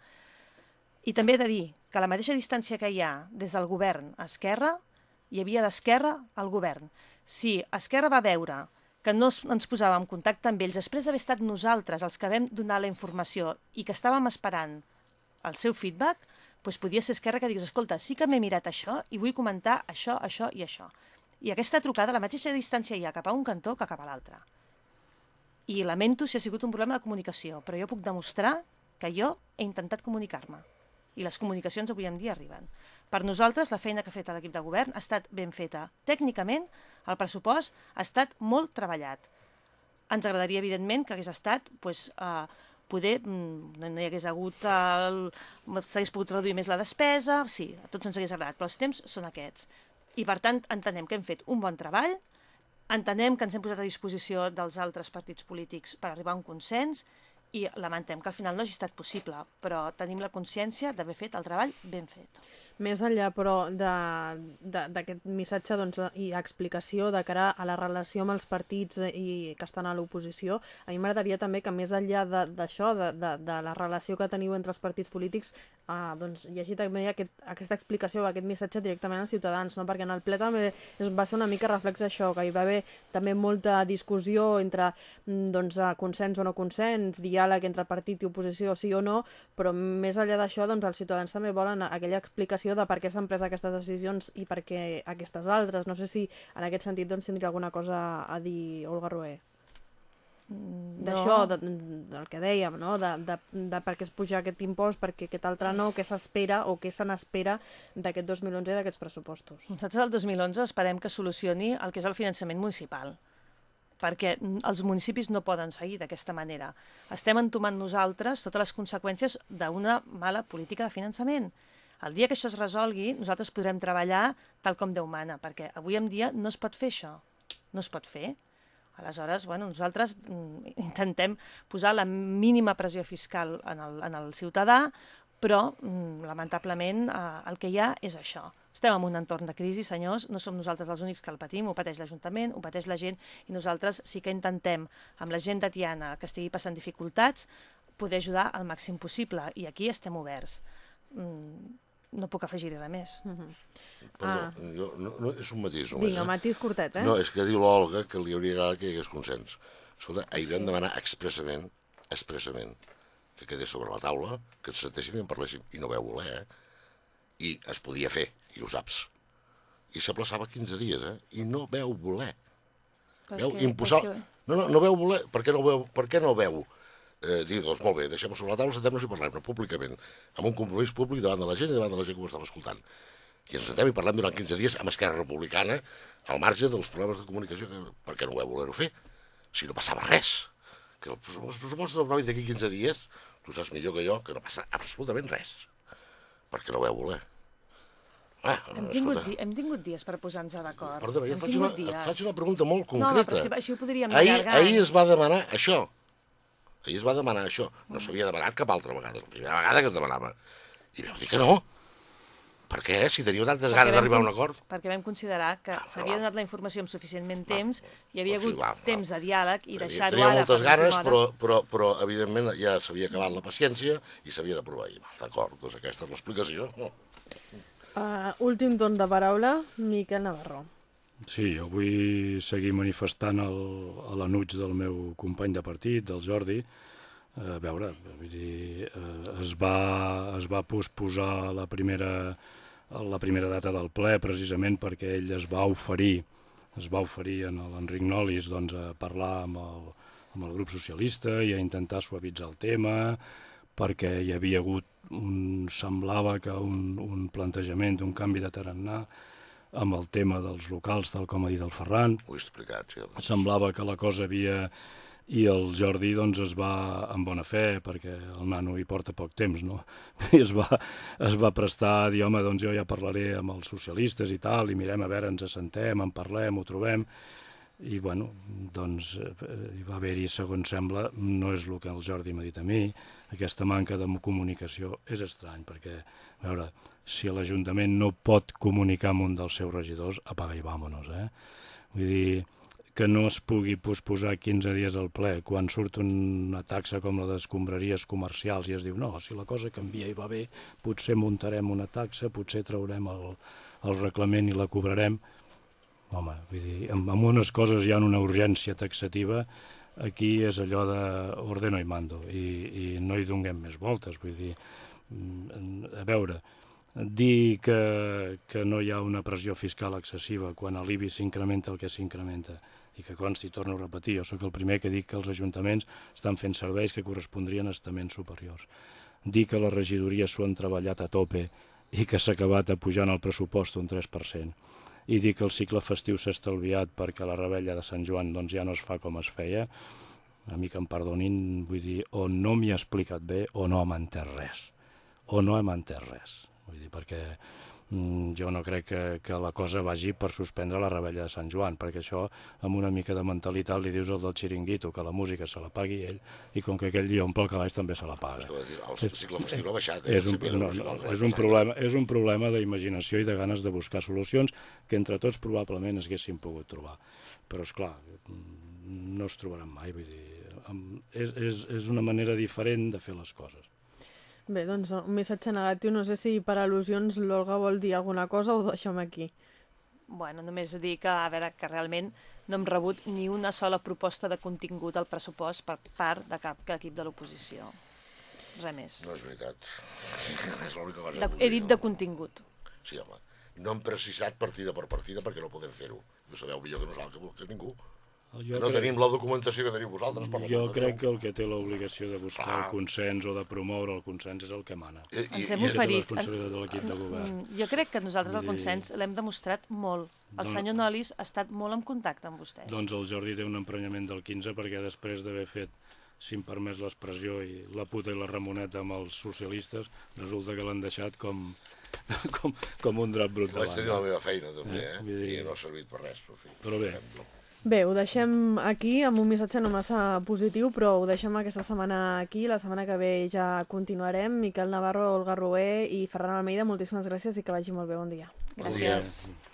I també he de dir que la mateixa distància que hi ha des del govern a Esquerra, hi havia d'Esquerra al govern. Si Esquerra va veure que no ens posàvem en contacte amb ells, després d'haver estat nosaltres els que vam donar la informació i que estàvem esperant el seu feedback, doncs podia ser Esquerra que digués, escolta, sí que m'he mirat això i vull comentar això, això i això. I aquesta trucada, la mateixa distància hi ha cap a un cantó que cap a l'altre. I lamento si ha sigut un problema de comunicació, però jo puc demostrar que jo he intentat comunicar-me. I les comunicacions avui en dia arriben. Per nosaltres, la feina que ha fet l'equip de govern ha estat ben feta. Tècnicament, el pressupost ha estat molt treballat. Ens agradaria, evidentment, que hagués estat doncs, eh, poder mm, no hi hagués hagut s'hagués pogut reduir més la despesa, sí, a tots ens hagués agradat, però els temps són aquests. I per tant entenem que hem fet un bon treball, entenem que ens hem posat a disposició dels altres partits polítics per arribar a un consens i lamentem que al final no hagi estat possible, però tenim la consciència d'haver fet el treball ben fet. Més enllà, però, d'aquest missatge doncs, i explicació de cara a la relació amb els partits i que estan a l'oposició, a mi m'agradaria també que més enllà d'això, de, de, de, de la relació que teniu entre els partits polítics, eh, doncs, hagi també aquest, aquesta explicació, aquest missatge directament als ciutadans, no? perquè en el ple també va ser una mica reflex això, que hi va haver també molta discussió entre mm, doncs, consens o no consens, diàleg entre partit i oposició, sí o no, però més enllà d'això, doncs, els ciutadans també volen aquella explicació explicació de per què s'han pres aquestes decisions i per què aquestes altres. No sé si en aquest sentit doncs, tindria alguna cosa a dir Olga Roé. Mm, D'això, no. de, del que dèiem, no? de, de, de per què es puja aquest impost, perquè aquest altre no, què s'espera o què se n'espera d'aquest 2011 i d'aquests pressupostos. Nosaltres el 2011 esperem que solucioni el que és el finançament municipal perquè els municipis no poden seguir d'aquesta manera. Estem entomant nosaltres totes les conseqüències d'una mala política de finançament el dia que això es resolgui, nosaltres podrem treballar tal com Déu mana, perquè avui en dia no es pot fer això. No es pot fer. Aleshores, bueno, nosaltres mm, intentem posar la mínima pressió fiscal en el, en el ciutadà, però, mm, lamentablement, eh, el que hi ha és això. Estem en un entorn de crisi, senyors, no som nosaltres els únics que el patim, ho pateix l'Ajuntament, ho pateix la gent, i nosaltres sí que intentem, amb la gent de Tiana que estigui passant dificultats, poder ajudar al màxim possible, i aquí estem oberts. Mm, no puc afegir-hi res més. Uh -huh. Perdó, ah. jo, no, no, és un matís només. Vinga, eh? matís curtet, eh? No, és que diu l'Olga que li hauria agradat que hi hagués consens. Escolta, ahir vam sí. demanar expressament, expressament, que quedés sobre la taula, que ens sentéssim i en parléssim, i no veu voler, eh? I es podia fer, i ho saps. I s'aplaçava 15 dies, eh? I no veu voler. Però veu que, imposar... Que... No, no, no veu voler. Per què no veu, per què no veu eh, dir, doncs molt bé, deixem-ho sobre la taula, sentem-nos i parlem-ne públicament, amb un compromís públic davant de la gent i davant de la gent que ho estava escoltant. I ens sentem i parlem durant 15 dies amb Esquerra Republicana, al marge dels problemes de comunicació, que, per què no ho voler-ho fer? Si no passava res. Que els pressupostos aprovin d'aquí 15 dies, tu saps millor que jo, que no passa absolutament res. Perquè no ho heu voler. Ah, hem, tingut, hem tingut dies per posar-nos d'acord. Perdona, jo faig una, faig una pregunta molt concreta. No, però és que així ho podríem ahir, Ahir es va demanar això, Ahir es va demanar això. No s'havia demanat cap altra vegada. La primera vegada que es demanava. I vau dir que no. Per què? Si teníeu tantes perquè ganes d'arribar a un acord. Perquè vam considerar que ah, s'havia donat la informació amb suficientment temps, hi havia hagut va, va. temps de diàleg i deixar-ho ara... Tenia moltes ganes, però, però, però evidentment ja s'havia acabat la paciència i s'havia d'aprovar. D'acord, doncs aquesta és l'explicació. Uh, últim torn de paraula, Miquel Navarro. Sí, jo vull seguir manifestant l'anuig del meu company de partit, del Jordi. A veure, vull dir, eh, es, va, es va posposar la primera, la primera data del ple precisament perquè ell es va oferir es va oferir a l'Enric Nolis doncs, a parlar amb el, amb el grup socialista i a intentar suavitzar el tema perquè hi havia hagut un, semblava que un, un plantejament d'un canvi de tarannà amb el tema dels locals, tal com ha dit el Ferran. Ho he explicat, sí. Semblava que la cosa havia... I el Jordi doncs, es va, en bona fe, perquè el nano hi porta poc temps, no? I es va, es va prestar a dir, home, doncs jo ja parlaré amb els socialistes i tal, i mirem a veure, ens assentem, en parlem, ho trobem i bueno, doncs eh, hi va haver-hi, segons sembla, no és el que el Jordi m'ha dit a mi, aquesta manca de comunicació és estrany, perquè, a veure, si l'Ajuntament no pot comunicar amb un dels seus regidors, apaga i vàmonos, eh? Vull dir, que no es pugui posposar 15 dies al ple quan surt una taxa com la d'escombraries comercials i es diu no, si la cosa canvia i va bé, potser muntarem una taxa, potser traurem el, el reglament i la cobrarem, Home, vull dir, amb, amb unes coses hi ha una urgència taxativa, aquí és allò de ordeno i mando, i, i no hi donem més voltes, vull dir, mm, a veure, dir que, que no hi ha una pressió fiscal excessiva quan l'IBI s'incrementa el que s'incrementa, i que consti, torno a repetir, jo sóc el primer que dic que els ajuntaments estan fent serveis que correspondrien a estaments superiors. Dir que les regidories s'ho han treballat a tope i que s'ha acabat apujant el pressupost un 3%, i dir que el cicle festiu s'ha estalviat perquè la rebella de Sant Joan doncs, ja no es fa com es feia, a mi que em perdonin, vull dir, o no m'hi ha explicat bé o no hem entès res. O no hem entès res. Vull dir, perquè Mm, jo no crec que, que la cosa vagi per suspendre la rebella de Sant Joan, perquè això, amb una mica de mentalitat, li dius al del xiringuito que la música se la pagui ell, i com que aquell dia omple el calaix també se la paga. El cicle festiu no ha baixat, eh? És un, no, no, és un problema, és un problema d'imaginació i de ganes de buscar solucions que entre tots probablement es haguessin pogut trobar. Però, és clar, mm, no es trobaran mai, vull dir, és, és, és una manera diferent de fer les coses. Bé, doncs un missatge negatiu. No sé si per al·lusions l'Olga vol dir alguna cosa o ho deixem aquí. Bueno, només dir que, a veure, que realment no hem rebut ni una sola proposta de contingut al pressupost per part de cap equip de l'oposició. Res més. No és veritat. és l'única cosa de, He dit de contingut. Sí, home. No hem precisat partida per partida perquè no podem fer-ho. Ho sabeu millor que nosaltres, que ningú. Jo no crec... tenim la documentació que teniu vosaltres. Per jo crec que el que té l'obligació de buscar ah. el consens o de promoure el consens és el que mana. I, i, Ens hem i, oferit. de l'equip de govern. Mm, jo crec que nosaltres el consens l'hem demostrat molt. El doncs, senyor Nolis ha estat molt en contacte amb vostès. Doncs el Jordi té un emprenyament del 15 perquè després d'haver fet si em permès l'expressió, i la puta i la Ramoneta amb els socialistes, resulta que l'han deixat com, com, com un drap brut. Vaig tenir la meva feina, també, eh? eh? I no ha servit per res, però, fi, però bé, Bé, ho deixem aquí amb un missatge no massa positiu, però ho deixem aquesta setmana aquí. La setmana que ve ja continuarem. Miquel Navarro, Olga Roé i Ferran Almeida, moltíssimes gràcies i que vagi molt bé. Bon dia. Gràcies. Bon dia.